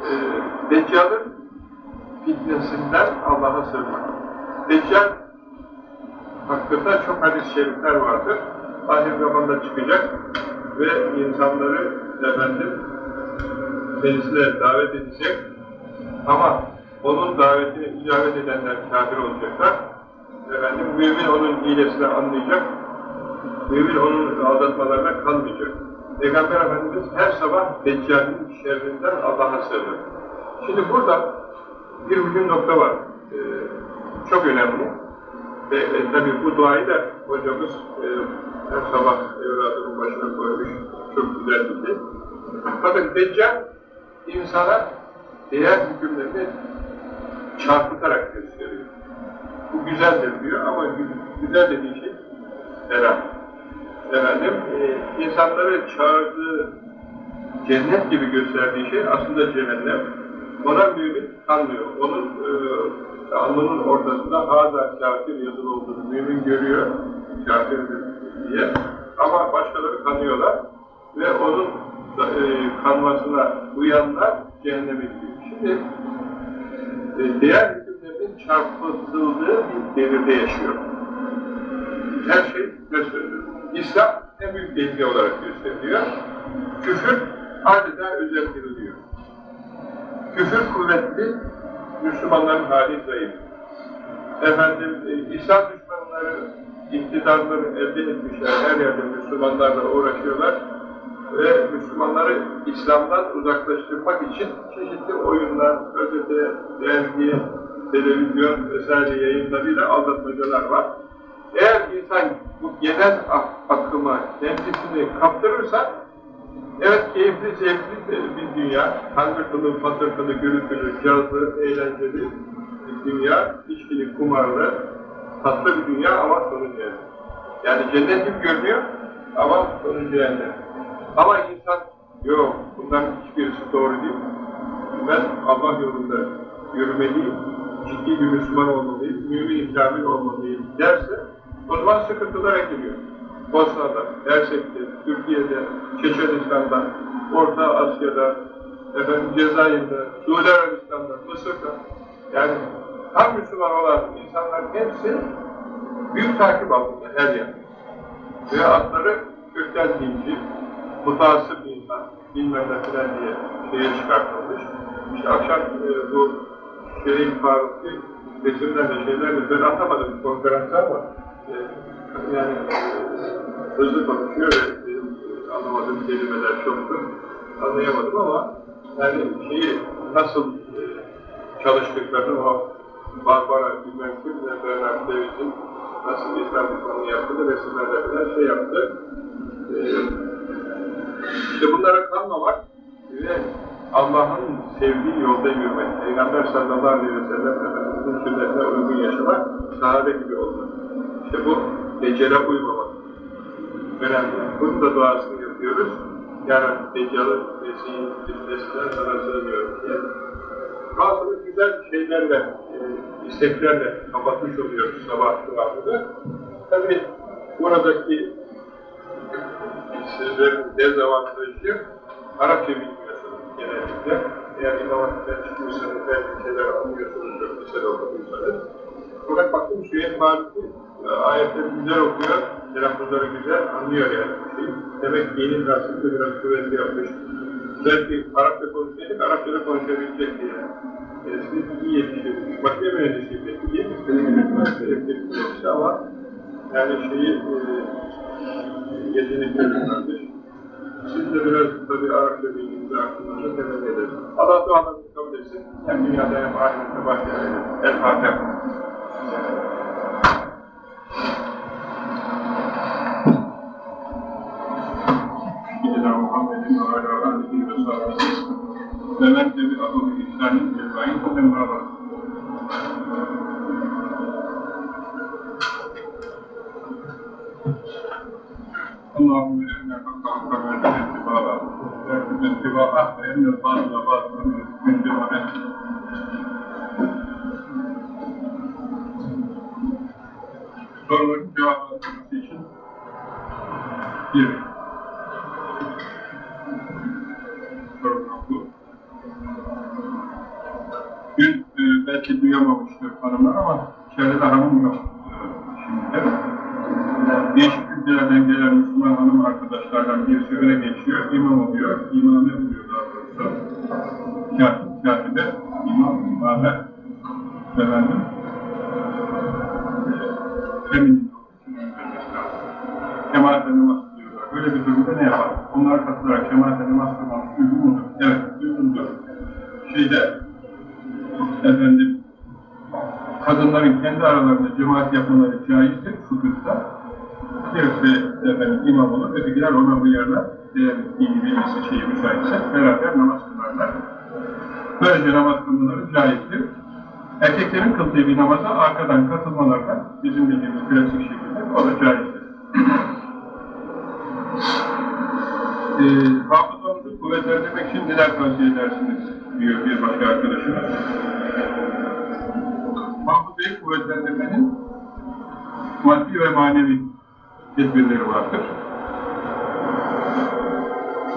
Ee, Deccal'ın fitnesinden Allah'a sığınmak. Deccal hakkında çok hadis-i şerifler vardır. Ahir zamanda çıkacak ve insanları efendim kendisine davet edecek ama onun davetine icabet edenler kafir olacaklar. Efendim, mümin onun hilesini anlayacak, mümin onun aldatmalarına kalmayacak. Peygamber Efendimiz her sabah Deccal'in şerrinden Allah'a sığınır. Şimdi burada bir mühim nokta var. Ee, çok önemli. Ve e, tabi bu duayı da hocamız e, her sabah evladının başına koymuş. Çok güzel bir şey. Bakın Deccal insana değer hükümlerini çarpıtarak gösteriyor. Bu güzeldir diyor ama güzel dediği şey helal. Efendim, e, insanları çağırdığı cennet gibi gösterdiği şey aslında cehennem. Ona mümin kanmıyor. Onun e, alnının ortasında hala kafir yazılı olduğunu mümin görüyor. Kafirdir diye. Ama başkaları kanıyorlar ve onun e, kanmasına uyanlar cehenneme gidiyor. Şimdi e, diğer hükümlerin çarpıtıldığı bir devirde yaşıyor. Her şey gösteriliyor. İslam en büyük tehlike olarak gösteriliyor. Küfür adeta özeldiriliyor. Küfür kuvvetli, Müslümanların hali zayıf. Efendim, e, İslam düşmanları iktidarları elde etmişler, her yerde Müslümanlarla uğraşıyorlar ve Müslümanları İslam'dan uzaklaştırmak için çeşitli oyunlar, gazete, dergi, televizyon vesaire yayınlarıyla aldatmacalar var. Eğer insan bu gelen akıma kendisini kaptırırsa, evet keyifli, zevkli bir dünya, tangırtılı, patırtılı, gürültülü, cazlı, eğlenceli bir dünya, içkili, kumarlı, tatlı bir dünya ama sonu cehennem. Yani cennet gibi görünüyor ama sonu cehennem. Ama insan, yok bunların hiçbirisi doğru değil. Ben Allah yolunda yürümeliyim, ciddi bir Müslüman olmalıyım, mümin kamil olmalıyım derse, o zaman sıkıntılara giriyor. Bosna'da, Ersek'te, Türkiye'de, Çeçenistan'da, Orta Asya'da, efendim Cezayir'de, Suudi Arabistan'da, Mısır'da, yani tam Müslüman olan insanların hepsi büyük takip altında her yer. Ve adları kökten dinci, mutasip insan, bilmem ne filan diye şeye çıkartılmış. İşte akşam e, bu şehir Faruk'u resimlerle şeylerle ben anlamadım konferansta ama yani hızlı konuşuyor e, anlamadığım kelimeler çoktu. Anlayamadım ama yani şeyi nasıl e, çalıştıklarını o Barbara bilmem kim ve Bernard Davis'in nasıl İslam düşmanlığı yaptığını resimlerle falan şey yaptı. E, işte bunlara kanmamak ve Allah'ın sevdiği yolda yürümek, Peygamber sallallahu aleyhi ve sellem Efendimiz'in sünnetine uygun yaşamak, sahabe gibi olmak. İşte bu Deccal'e uymamak. Önemli. Bunun da duasını yapıyoruz. Yani Deccal'ın Mesih'in fitnesinden sana sığınıyorum diye. Bazı güzel şeylerle, e, isteklerle kapatmış oluyoruz sabah duamını. Tabi buradaki sizlerin dezavantajı Arapça bilmiyorsunuz genellikle. Eğer inovatiften çıkıyorsanız, belki şeyler anlıyorsunuz, çok lisede okuduysanız. Fakat baktım Süheyl Maliki ayetleri güzel okuyor, telaffuzları güzel, anlıyor yani. Demek ki yeni karşılıklı biraz kuvvetli yapmış. Belki Arapça konuşsaydık, Arapça da konuşabilecekti yani. Yani siz iyi yetiştirdiniz. Makine mühendisiyim belki değil mi? Elektrik ama yani şeyi e, yetenekli. Siz de biraz tabii Arapça bilginizi aklınızda temenni ederiz. Allah dualarınızı kabul etsin. Hem dünyada hem ahirette başlayalım. El Fatiha. Seyyidina Muhammedin ve alâ âlihi ve sahbihi ve men tebi'ahu bi ihsanin cezâin emmâ ba'd. Allahümme enne hakka hakka ve enne ittibâ'a ve enne ittibâ'a ve enne fâzla fâzla ve enne ittibâ'a Soruların cevaplandırması için. Bir. Sorun oldu. Dün e, belki duyamamıştır hanımlar ama içeride hanım yok. E, şimdi. Değişik ülkelerden gelen Müslüman hanım arkadaşlardan birisi öyle geçiyor, imam oluyor, imame oluyor daha doğrusu. Katip, katibe, imam, imame, efendim, feminin cemaatle namaz kılıyorlar. Böyle bir durumda ne yapar? Onlar katılarak cemaatle namaz kılmak uygun mudur? Evet, uygundur. Şeyde, efendim, kadınların kendi aralarında cemaat yapmaları caizdir fıkıhta. Birisi efendim imam olur, ötekiler ona uyarlar. Eğer dini bilmesi şeyi müsaitse beraber namaz kılarlar. Böylece namaz kılmaları caizdir. Erkeklerin kıldığı bir namaza arkadan katılmalardan bizim bildiğimiz klasik şekilde o da caizdir. e, hafızamızı kuvvetlendirmek için neler tavsiye edersiniz diyor bir başka arkadaşımız. Hafızayı kuvvetlendirmenin maddi ve manevi tedbirleri vardır.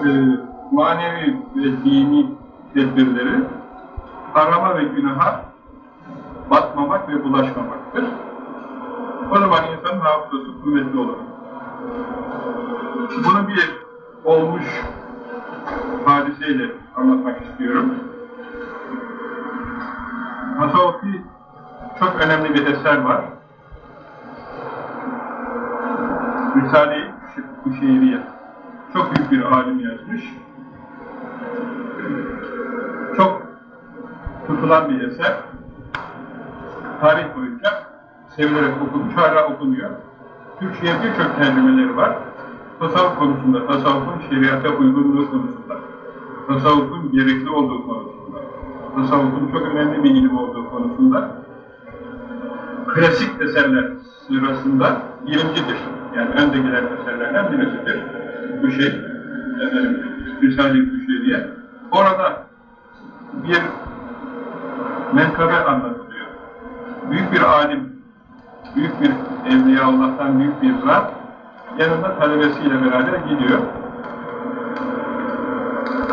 E, manevi ve dini tedbirleri harama ve günaha batmamak ve bulaşmamaktır. O zaman insanın hafızası kuvvetli olur. Bunu bir olmuş hadiseyle anlatmak istiyorum. Tasavvufi çok önemli bir eser var. Risale-i Kuşeyriye. Çok büyük bir alim yazmış. Çok tutulan bir eser. Tarih boyunca sevilerek okunmuş, hala okunuyor. Türkçe'ye birçok tercümeleri var. Tasavvuf konusunda, tasavvufun şeriata uygunluğu konusunda, tasavvufun gerekli olduğu konusunda, tasavvufun çok önemli bir ilim olduğu konusunda, klasik eserler sırasında birincidir. Yani önde gelen eserlerden birisidir. Bu şey, efendim, Risale-i Küşeriye. Orada bir menkabe anlatılıyor. Büyük bir alim, büyük bir Evliya Allah'tan büyük bir zat, yanında talebesiyle beraber gidiyor.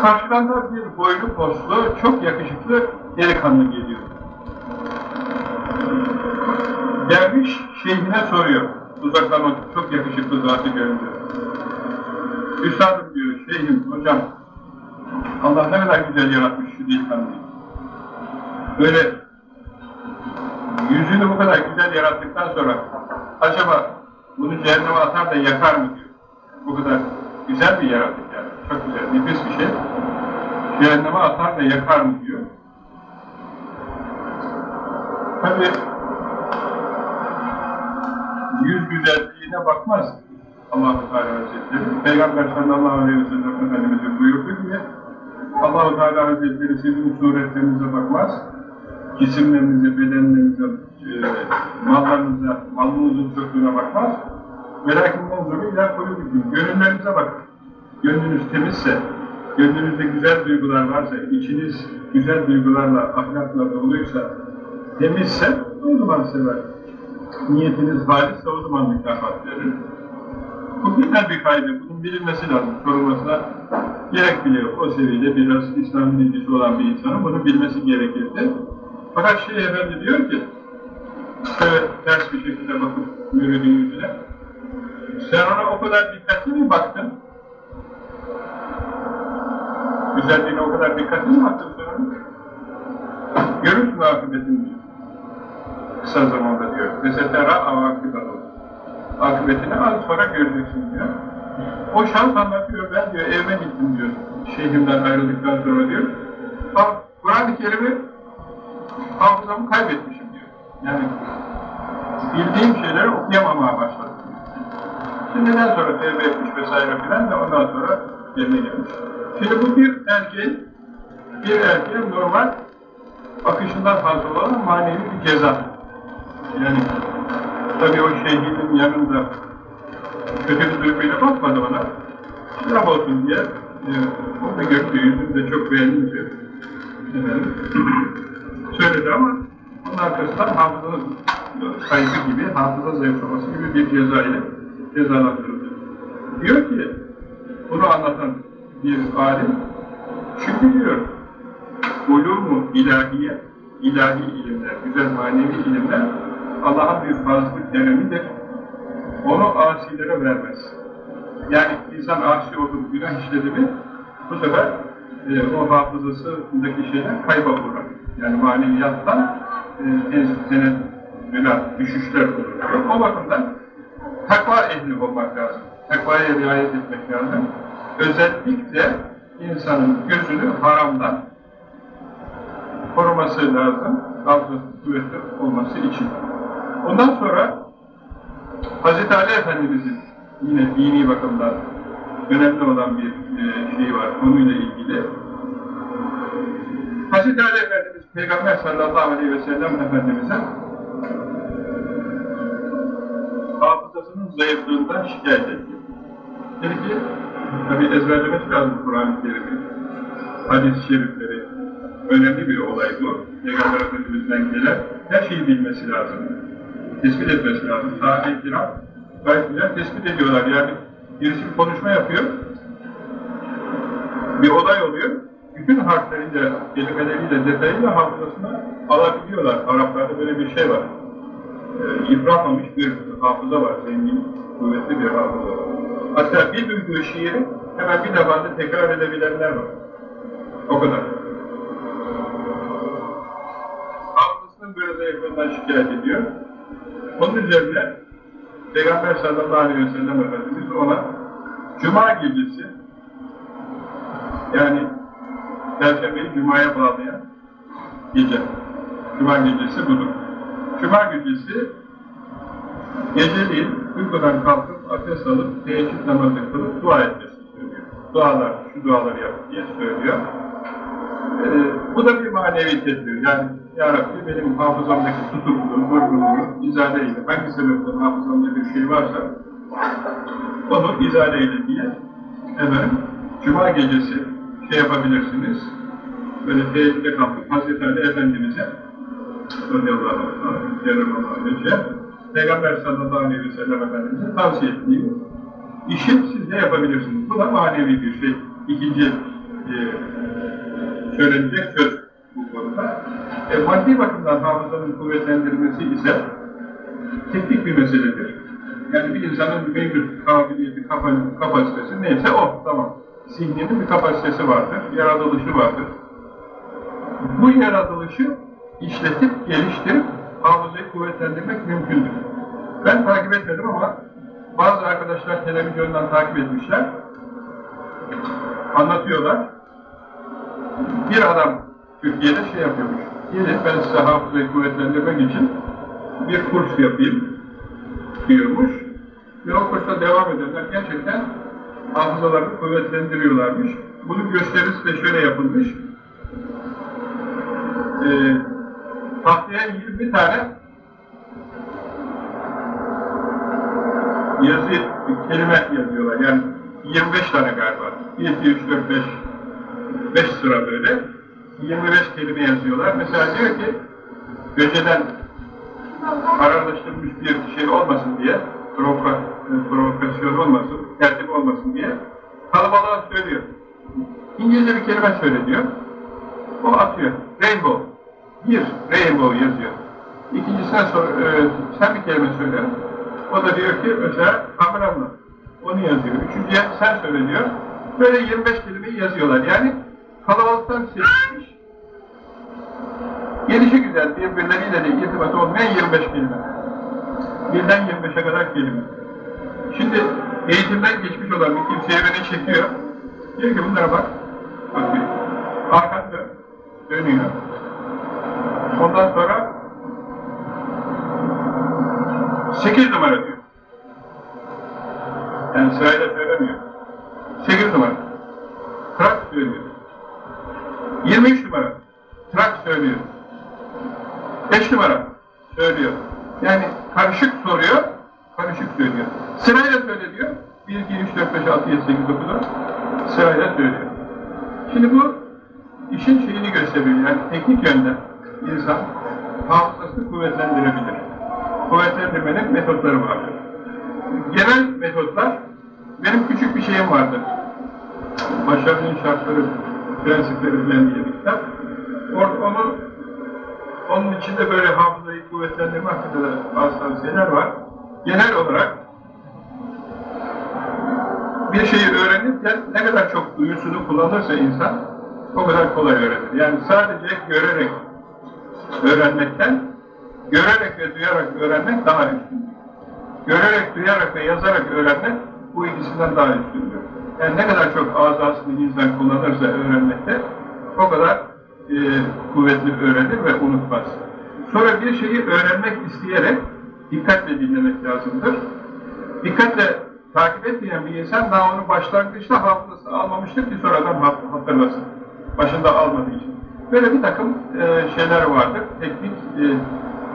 Karşıdan da bir boylu poslu, çok yakışıklı delikanlı geliyor. Gelmiş, şeyhine soruyor. Uzaktan çok yakışıklı zatı görünce. Üstadım diyor, şeyhim, hocam, Allah ne kadar güzel yaratmış şu delikanlıyı. Böyle yüzünü bu kadar güzel yarattıktan sonra acaba bunu cehenneme atar da yakar mı diyor. Bu kadar güzel bir yaratık yani. Çok güzel, nefis bir şey. Cehenneme atar da yakar mı diyor. Tabi yüz güzelliğine bakmaz Allah-u Teala Hazretleri. Peygamber sallallahu aleyhi ve sellem Efendimiz'in buyurduğu gibi Allah-u Teala Hazretleri sizin suretlerinize bakmaz, cisimlerinize, bedenlerinize, e, mallarınıza, malınızın çöplüğüne bakmaz. Velakin menzuru iler kulübüküm. Gönüllerinize bakın. Gönlünüz temizse, gönlünüzde güzel duygular varsa, içiniz güzel duygularla, ahlakla doluysa, temizse, o zaman sever. Niyetiniz halisse o zaman mükafat verir. Bu güzel bir kaydı. Bunun bilinmesi lazım. Sorulmasına gerek bile yok. O seviyede biraz İslam bilgisi olan bir insanın bunu bilmesi gerekirdi. Fakat şey efendi diyor ki, şöyle ters bir şekilde bakıp müridin yüzüne, Sen ona o kadar dikkatli mi baktın? Güzelliğine o kadar dikkatli mi baktın sen ona? Görürsün akıbetini diyor. Kısa zamanda diyor. Vesetera avakıbetini. Akıbetini az sonra göreceksin diyor. O şans anlatıyor. Ben diyor evime gittim diyor. Şeyhimden ayrıldıktan sonra diyor. Bak Kur'an-ı Kerim'i hafızamı kaybetmişim diyor. Yani bildiğim şeyleri okuyamamaya başladım. Şimdiden sonra tevbe etmiş vesaire filan da ondan sonra yerine gelmiş. Şimdi bu bir erkeğin bir erkeğin normal bakışından fazla olan manevi bir ceza. Yani tabii o şehidin yanında kötü bir duyguyla bakmadı bana. Silah olsun diye e, o da gördü, yüzünü de çok beğendim diyor. Efendim, söyledi ama onun arkasından hafıza kaybı gibi, hafıza zayıflaması gibi bir ceza ile cezalandırıldı. Diyor ki, bunu anlatan bir alim, çünkü diyor, ulûmu ilahiye, ilahi ilimler, güzel manevi ilimler, Allah'ın bir fazlık dönemidir. Onu asilere vermez. Yani insan asi olup günah işledi mi, bu sefer e, o hafızasındaki şeyler kayba uğrar. Yani maneviyattan e, enstitüsüne günah, düşüşler olur. O bakımdan takva ehli olmak lazım. Takvaya riayet etmek lazım. Özellikle insanın gözünü haramdan koruması lazım. Hafızası kuvvetli olması için. Ondan sonra Hz. Ali Efendimiz'in yine dini bakımdan önemli olan bir şey var konuyla ilgili. Hz. Ali Efendimiz Peygamber sallallahu aleyhi ve sellem Efendimiz'e hafızasının zayıflığından şikayet etti. Dedi ki, tabi ezberlemek lazım Kur'an-ı Kerim'i, hadis-i şerifleri, önemli bir olay bu. Peygamber Efendimiz'den gelen her şeyi bilmesi lazım. Tespit etmesi lazım. Sahabe-i kiram gayet güzel tespit ediyorlar. Yani birisi bir konuşma yapıyor, bir olay oluyor, bütün harfleriyle, kelimeleriyle, detayıyla hafızasına alabiliyorlar. Araplarda böyle bir şey var. E, yıpranmamış bir hafıza var, zengin, kuvvetli bir hafıza var. Hatta bir duyduğu şiiri hemen bir defada tekrar edebilenler var. O kadar. Hafızasının böyle zayıflığından şikayet ediyor. Onun üzerine Peygamber sallallahu aleyhi ve sellem Efendimiz ona Cuma gecesi yani Perşembeyi Cuma'ya bağlayan gece. Cuma gecesi budur. Cuma gecesi geceliğin uykudan kalkıp abdest alıp teheccüd namazı kılıp dua etmesi söylüyor. Dualar, şu duaları yap diye söylüyor. Ee, bu da bir manevi tedbir. Yani Ya Rabbi benim hafızamdaki tutukluğu, durgunluğu izale eyle. Hangi sebepten hafızamda bir şey varsa onu izale eyle diye efendim, Cuma gecesi şey yapabilirsiniz. Böyle teheccüde kalkıp Hazreti Ali Efendimiz'e radıyallahu anh, yarım önce Peygamber sallallahu aleyhi ve sellem Efendimiz'e tavsiye ettiği işi siz de yapabilirsiniz. Bu da manevi bir şey. İkinci e, söylenecek söz bu konuda. E, maddi bakımdan hafızanın kuvvetlendirilmesi ise teknik bir meseledir. Yani bir insanın mevcut kabiliyeti, kapasitesi neyse o, tamam. Zihninin bir kapasitesi vardır, yaratılışı vardır. Bu yaratılışı işletip, geliştirip hafızayı kuvvetlendirmek mümkündür. Ben takip etmedim ama bazı arkadaşlar televizyondan takip etmişler. Anlatıyorlar. Bir adam Türkiye'de şey yapıyormuş. Gelin ben size hafızayı kuvvetlendirmek için bir kurs yapayım diyormuş. Ve o kursa devam edenler gerçekten hafızalarını kuvvetlendiriyorlarmış. Bunun gösterisi de şöyle yapılmış. Ee, tahtaya 20 tane yazı, kelime yazıyorlar. Yani 25 tane galiba. 1, 2, 3, 4, 5 5 sıra böyle. 25 kelime yazıyorlar. Mesela diyor ki geceden kararlaştırılmış bir şey olmasın diye provokasyon olmasın, tertip olmasın diye kalabalığa söylüyor. İngilizce bir kelime söyle diyor. O atıyor. Rainbow. Bir rainbow yazıyor. İkincisine sor, e, sen bir kelime söyle. O da diyor ki mesela Amran'la. Onu yazıyor. Üçüncüye sen söyle diyor. Böyle 25 kelimeyi yazıyorlar. Yani kalabalıktan seçilmiş. Gelişi güzel birbirleriyle de irtibat olmayan 25 kelime. Birden 25'e kadar kelime. Şimdi eğitimden geçmiş olan bir kimseye beni çekiyor. Diyor ki bunlara bak. Arkan dön. Dönüyor. Ondan sonra 8 numara diyor. Yani sırayla söylemiyor. 8 numara. Trak söylüyor. 23 numara. Trak söylüyor. 5 numara söylüyor. Yani karışık soruyor, karışık söylüyor. Sırayla söyle diyor. 1, 2, 3, 4, 5, 6, 7, 8, 9, 10 sırayla söylüyor. Şimdi bu işin şeyini gösteriyor. Yani teknik yönden insan hafızasını kuvvetlendirebilir. Kuvvetlendirmenin metotları vardır. Genel metotlar, benim küçük bir şeyim vardır. Başarının şartları, prensipleri bilen diye bir kitap. Or onu, onun içinde böyle hafızayı kuvvetlendirme hakkında da bazı tavsiyeler var. Genel olarak bir şeyi öğrenirken ne kadar çok duyusunu kullanırsa insan o kadar kolay öğrenir. Yani sadece görerek öğrenmekten görerek ve duyarak öğrenmek daha üstündür. Görerek, duyarak ve yazarak öğrenmek bu ikisinden daha üstündür. Yani ne kadar çok azasını insan kullanırsa öğrenmekte o kadar e, kuvvetli öğrenir ve unutmaz. Sonra bir şeyi öğrenmek isteyerek dikkatle dinlemek lazımdır. Dikkatle takip etmeyen bir insan daha onu başlangıçta hafızası almamıştır ki sonradan hatırlasın. Başında almadığı için. Böyle bir takım e, şeyler vardır. Teknik, e,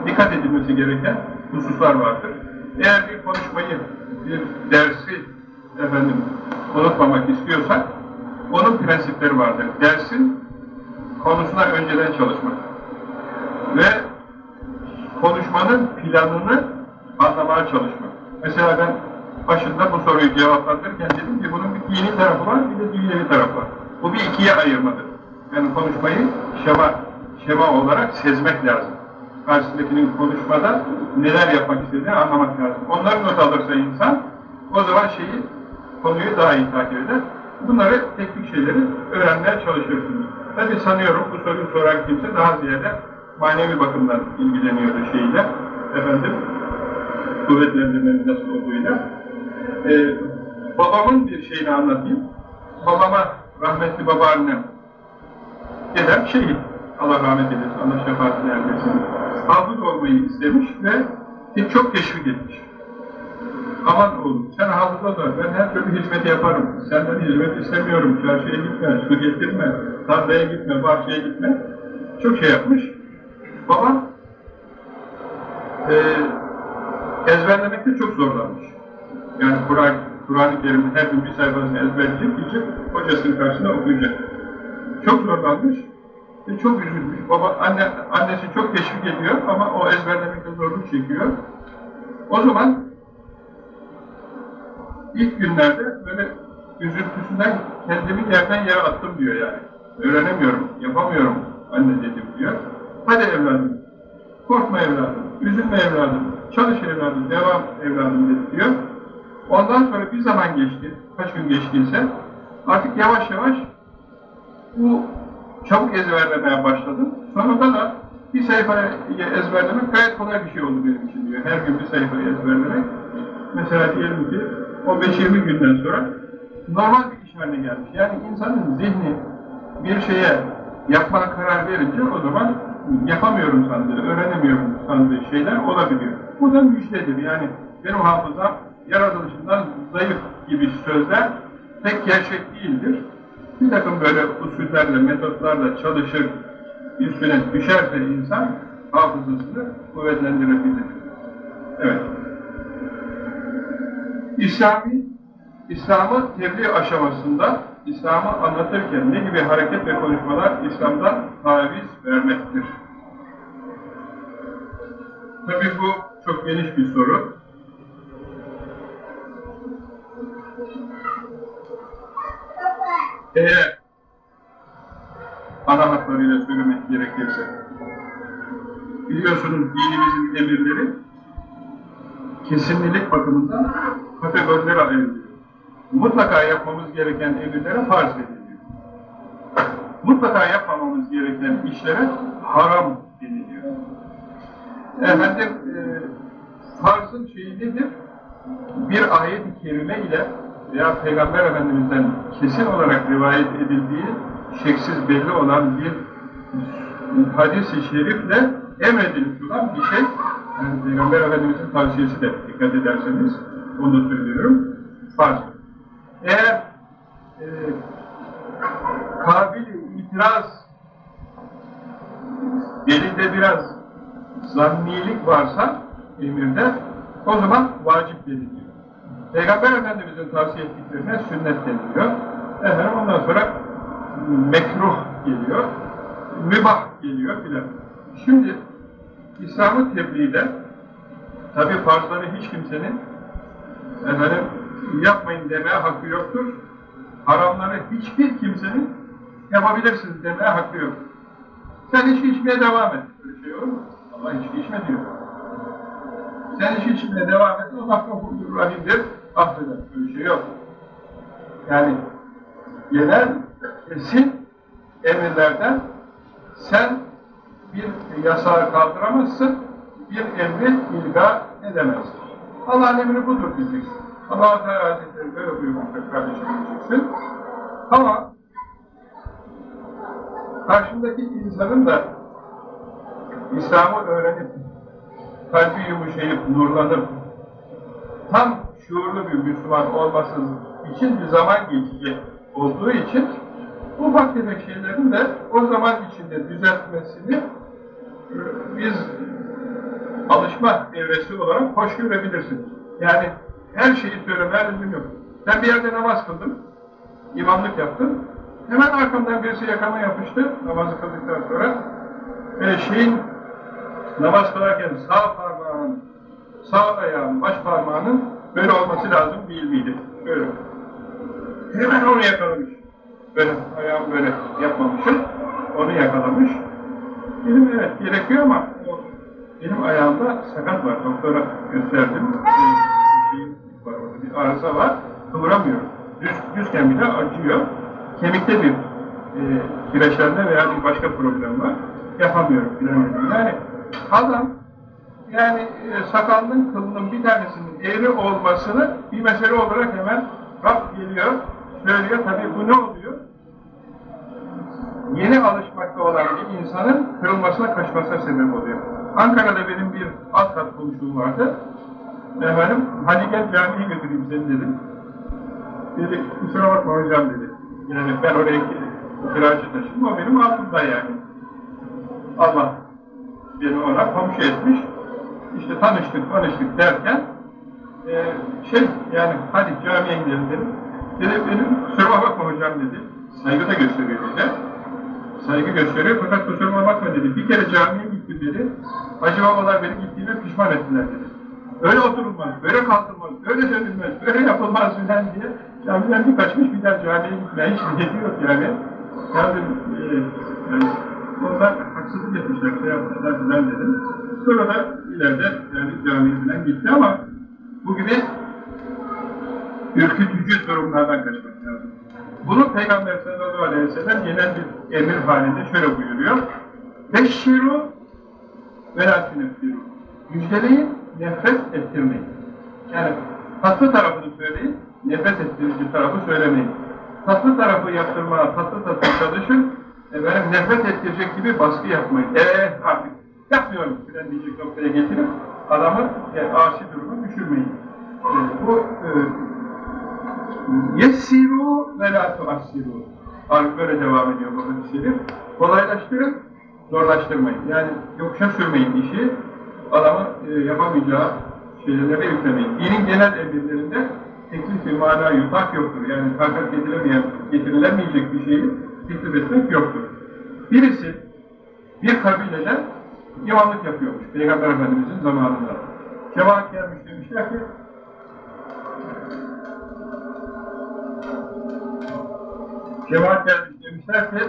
dikkat edilmesi gereken hususlar vardır. Eğer bir konuşmayı, bir dersi efendim unutmamak istiyorsak onun prensipleri vardır. Dersin konusuna önceden çalışmak ve konuşmanın planını anlamaya çalışmak. Mesela ben başında bu soruyu cevaplandırırken dedim ki bunun bir dini tarafı var, bir de dünyevi tarafı var. Bu bir ikiye ayırmadır. Yani konuşmayı şema, şema olarak sezmek lazım. Karşısındakinin konuşmada neler yapmak istediğini anlamak lazım. Onları not alırsa insan, o zaman şeyi, konuyu daha iyi takip eder. Bunları, teknik şeyleri öğrenmeye çalışırsınız. Tabi sanıyorum bu soruyu soran kimse daha ziyade manevi bakımdan ilgileniyordu şeyle, efendim, kuvvetlendirmenin nasıl olduğuyla. Ee, babamın bir şeyini anlatayım. Babama, rahmetli babaannem, dedem şehit. Allah rahmet eylesin, Allah şefaatine erdirsin. Hafız olmayı istemiş ve çok teşvik etmiş. Aman oğlum, sen hafıza da ben her türlü hizmet yaparım. Senden hizmet istemiyorum, çarşıya gitme, su getirme, tarlaya gitme, bahçeye gitme. Çok şey yapmış. Babam e, ezberlemekte çok zorlanmış. Yani Kur'an Kur'an-ı Kerim'in her gün bir sayfasını ezberleyecek, gidecek, hocasının karşısında okuyacak. Çok zorlanmış ve çok üzülmüş. Baba, anne, annesi çok teşvik ediyor ama o ezberlemekte zorluk çekiyor. O zaman ilk günlerde böyle üzüntüsünden kendimi yerden yere attım diyor yani. Öğrenemiyorum, yapamıyorum anne dedim diyor. Hadi evladım, korkma evladım, üzülme evladım, çalış evladım, devam evladım dedi diyor. Ondan sonra bir zaman geçti, kaç gün geçtiyse artık yavaş yavaş bu çabuk ezberlemeye başladım. Sonunda da bir sayfayı ezberlemek gayet kolay bir şey oldu benim için diyor. Her gün bir sayfayı ezberlemek. Mesela diyelim ki 15-20 günden sonra normal bir iş haline gelmiş. Yani insanın zihni bir şeye yapmaya karar verince o zaman yapamıyorum sandığı, öğrenemiyorum sandığı şeyler olabiliyor. Bu da müjdedir. Yani benim hafızam yaratılışından zayıf gibi sözler pek gerçek değildir. Bir takım böyle usullerle, metotlarla çalışır, üstüne düşerse insan hafızasını kuvvetlendirebilir. Evet. İslami, İslam'ı tebliğ aşamasında İslam'ı anlatırken ne gibi hareket ve konuşmalar İslam'dan taviz vermektir? Tabi bu çok geniş bir soru. Eğer ana hatlarıyla söylemek gerekirse biliyorsunuz dinimizin emirleri kesinlilik bakımından kategorilere ayrılıyor. Mutlaka yapmamız gereken emirlere farz ediliyor. Mutlaka yapmamamız gereken işlere haram deniliyor. Efendim, e, farzın şeyi nedir? Bir ayet-i kerime ile veya Peygamber Efendimiz'den kesin olarak rivayet edildiği şeksiz belli olan bir hadis-i şerifle emredilmiş olan bir şey. Yani Peygamber Efendimiz'in tavsiyesi de dikkat ederseniz onu söylüyorum. Farz. Eğer e, kabil itiraz delilde biraz zannilik varsa emirde o zaman vacip deniliyor. Peygamber Efendimiz'in tavsiye ettiklerine sünnet deniliyor. Efendim ondan sonra mekruh geliyor, mübah geliyor filan. Şimdi İslam'ı tebliğde tabi farzları hiç kimsenin efendim yapmayın demeye hakkı yoktur. Haramları hiçbir kimsenin yapabilirsiniz demeye hakkı yok. Sen içki içmeye devam et. Öyle şey olur mu? Allah içki içme diyor. Sen içki içmeye devam et. Allah gafurdur, rahimdir. Affeder. Öyle şey yok. Yani genel kesin emirlerden sen bir yasağı kaldıramazsın, bir emri ilga edemezsin. Allah'ın emri budur diyeceksin. Allah-u Teala Hazretleri böyle buyurmakta kardeşim diyeceksin. Ama karşındaki insanın da İslam'ı öğrenip kalbi yumuşayıp nurlanıp tam şuurlu bir Müslüman olması için bir zaman geçecek olduğu için ufak tefek şeylerin de o zaman içinde düzeltmesini e, biz alışma evresi olarak hoş görebilirsiniz. Yani her şeyi söylemeye lüzum yok. Ben bir yerde namaz kıldım, imamlık yaptım. Hemen arkamdan birisi yakama yapıştı namazı kıldıktan sonra. E, şeyin namaz kılarken sağ parmağın, sağ ayağın, baş parmağının böyle olması lazım değil miydi? Böyle. Hemen onu yakalamış. Böyle ayağım böyle yapmamışım. Onu yakalamış. Dedim evet gerekiyor ama benim ayağımda sakat var. Doktora gösterdim. Arıza var. Kıvıramıyorum. Düz, düzken bile acıyor. Kemikte bir e, kireçlenme veya bir başka problem var. Yapamıyorum. Bilemedim. Yani adam yani e, sakalının kılının bir tanesinin eğri olmasını bir mesele olarak hemen Rab geliyor, söylüyor. Tabii bu ne oluyor? Yeni alışmakta olan bir insanın kırılmasına, kaçmasına sebep oluyor. Ankara'da benim bir alt kat komşum vardı. Efendim, hadi gel camiye götüreyim seni dedim. Dedi, kusura bakma hocam dedi. Yani ben oraya kiracı taşıdım, o benim altımda yani. Allah beni ona komşu etmiş. İşte tanıştık, tanıştık derken e, şey yani hadi camiye gidelim dedim. Dedi benim kusuruma bakma hocam dedi. Saygı da gösteriyor bize. Saygı gösteriyor fakat kusuruma bakma dedi. Bir kere camiye gittim dedi. Hacı babalar beni gittiğime pişman ettiler dedi. Öyle oturulmaz, böyle kalkılmaz, öyle dönülmez, böyle yapılmaz filan diye camiden bir kaçmış bir daha camiye gitmeye hiç niyeti yok yani. Yani, e, yani onlar haksızlık etmişler, şey yapmışlar filan dedim. Sonra da ileride yani camiye filan gitti ama bu gibi ürkütücü durumlardan kaçmak lazım. Bunu Peygamber sallallahu aleyhi ve sellem genel bir emir halinde şöyle buyuruyor. Beşşiru ve la tüneffiru. Müjdeleyin, nefret ettirmeyin. Yani tatlı tarafını söyleyin, nefret ettirici tarafı söylemeyin. Tatlı tarafı yaptırmaya tatlı tatlı çalışın, efendim, nefret ettirecek gibi baskı yapmayın. Eee artık yapmıyorum filan diyecek noktaya getirip adamı yani, asi duruma düşürmeyin. E, bu e, yessiru ve la tuassiru. Böyle devam ediyor bu hadis-i şerif. Kolaylaştırın, zorlaştırmayın. Yani yokuşa sürmeyin işi, adamı e, yapamayacağı şeylere yüklemeyin. Dinin genel emirlerinde teklif bir mana yutak yoktur. Yani takat getirilemeyen, getirilemeyecek bir şeyi teklif etmek yoktur. Birisi bir kabileden imamlık yapıyormuş Peygamber Efendimiz'in zamanında. Cemaat gelmiş demişler ki Cemaat gelmiş demişler ki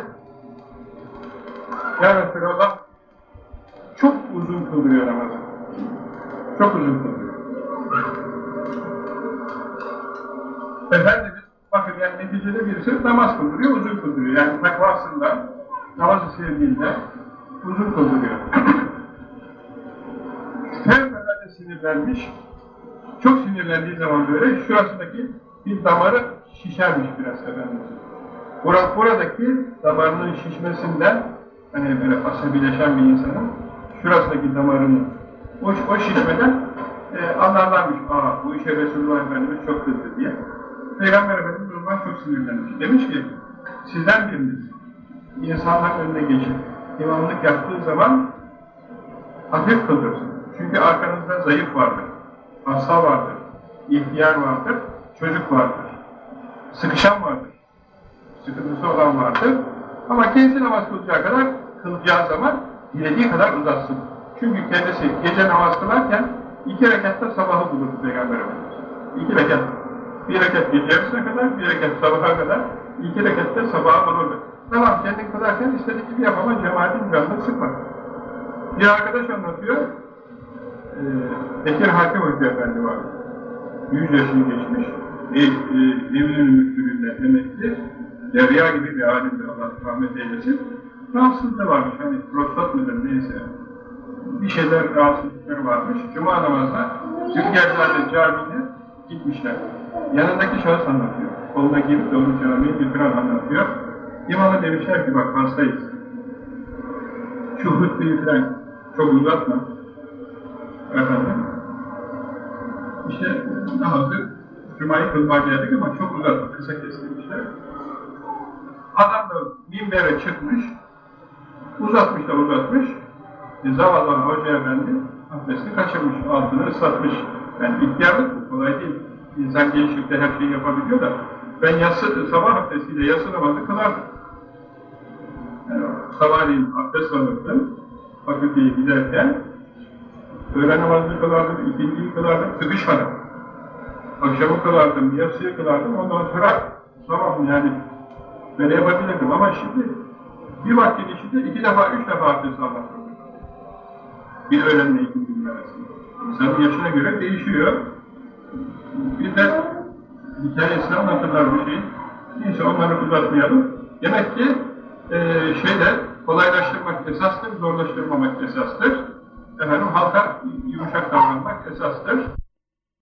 Ya Resulallah çok uzun kıldırıyor namazı. Çok uzun kıldırıyor. Efendimiz bakın yani neticede birisi namaz kıldırıyor, uzun kıldırıyor. Yani takvasından, namazı sevdiğinde uzun kıldırıyor. Fevkalade sinirlenmiş, çok sinirlendiği zaman böyle şurasındaki bir damarı şişermiş biraz Efendimiz. Bura- Buradaki damarının şişmesinden, hani böyle asabileşen bir insanın şurasındaki damarının, o, o şişmeden e, anlarlarmış, aa bu işe Resulullah Efendimiz çok kızdı diye. Peygamber Efendimiz zaman çok sinirlenmiş. Demiş ki, sizden biriniz insanların önüne geçip imamlık yaptığı zaman hafif kıldırsın. Çünkü arkanızda zayıf vardır, hasta vardır, ihtiyar vardır, çocuk vardır, sıkışan vardır, sıkıntısı olan vardır. Ama kendisi namaz kılacağı kadar kılacağı zaman dilediği kadar uzatsın. Çünkü kendisi gece namaz kılarken iki rekatta sabahı bulur Peygamber Efendimiz. İki rekat. Bir rekat gece yarısına kadar, bir rekat sabaha kadar, iki rekatta sabahı bulurdu. Tamam kendin kılarken istediği gibi yap ama cemaatin canını sıkma. Bir arkadaş anlatıyor, e, Bekir Hakim Hoca Efendi var. 100 yaşını geçmiş, e, e, evinin müftülüğünden emekli, derya gibi bir alimdi Allah rahmet eylesin. Rahatsızlığı varmış, hani prostat mıdır neyse. Bir şeyler rahatsızlıkları varmış. Cuma namazına Zülgerzade Camii'ne gitmişler. Yanındaki şahıs anlatıyor. Koluna girip de onu camiye götüren anlatıyor. İmama demişler ki bak hastayız. Şu hutbeyi falan çok uzatma. Efendim. İşte namazı Cuma'yı kılmaya geldik ama çok uzatma, kısa kestirmişler. Adam da minbere çıkmış, uzatmış da uzatmış. E, zavallı Hoca Efendi abdestini kaçırmış, altını ıslatmış. Yani ihtiyarlık kolay değil. İnsan gençlikte her şeyi yapabiliyor da ben yatsı, sabah abdestiyle yatsı namazı kılardım. Yani, sabahleyin abdest alırdım, fakülteye giderken öğlen namazını kılardım, ikinciyi kılardım, sıkışmadım. Akşamı kılardım, yatsıyı kılardım, ondan sonra sabah yani böyle yapabilirdim ama şimdi bir vaktin içinde iki defa, üç defa abdest almak. Bir öğlenle ikindinin arasında. İnsanın yaşına göre değişiyor. Bir de hikayesini anlatırlar bu şeyi. Neyse onları uzatmayalım. Demek ki e, şeyde kolaylaştırmak esastır, zorlaştırmamak esastır. Efendim halka yumuşak davranmak esastır.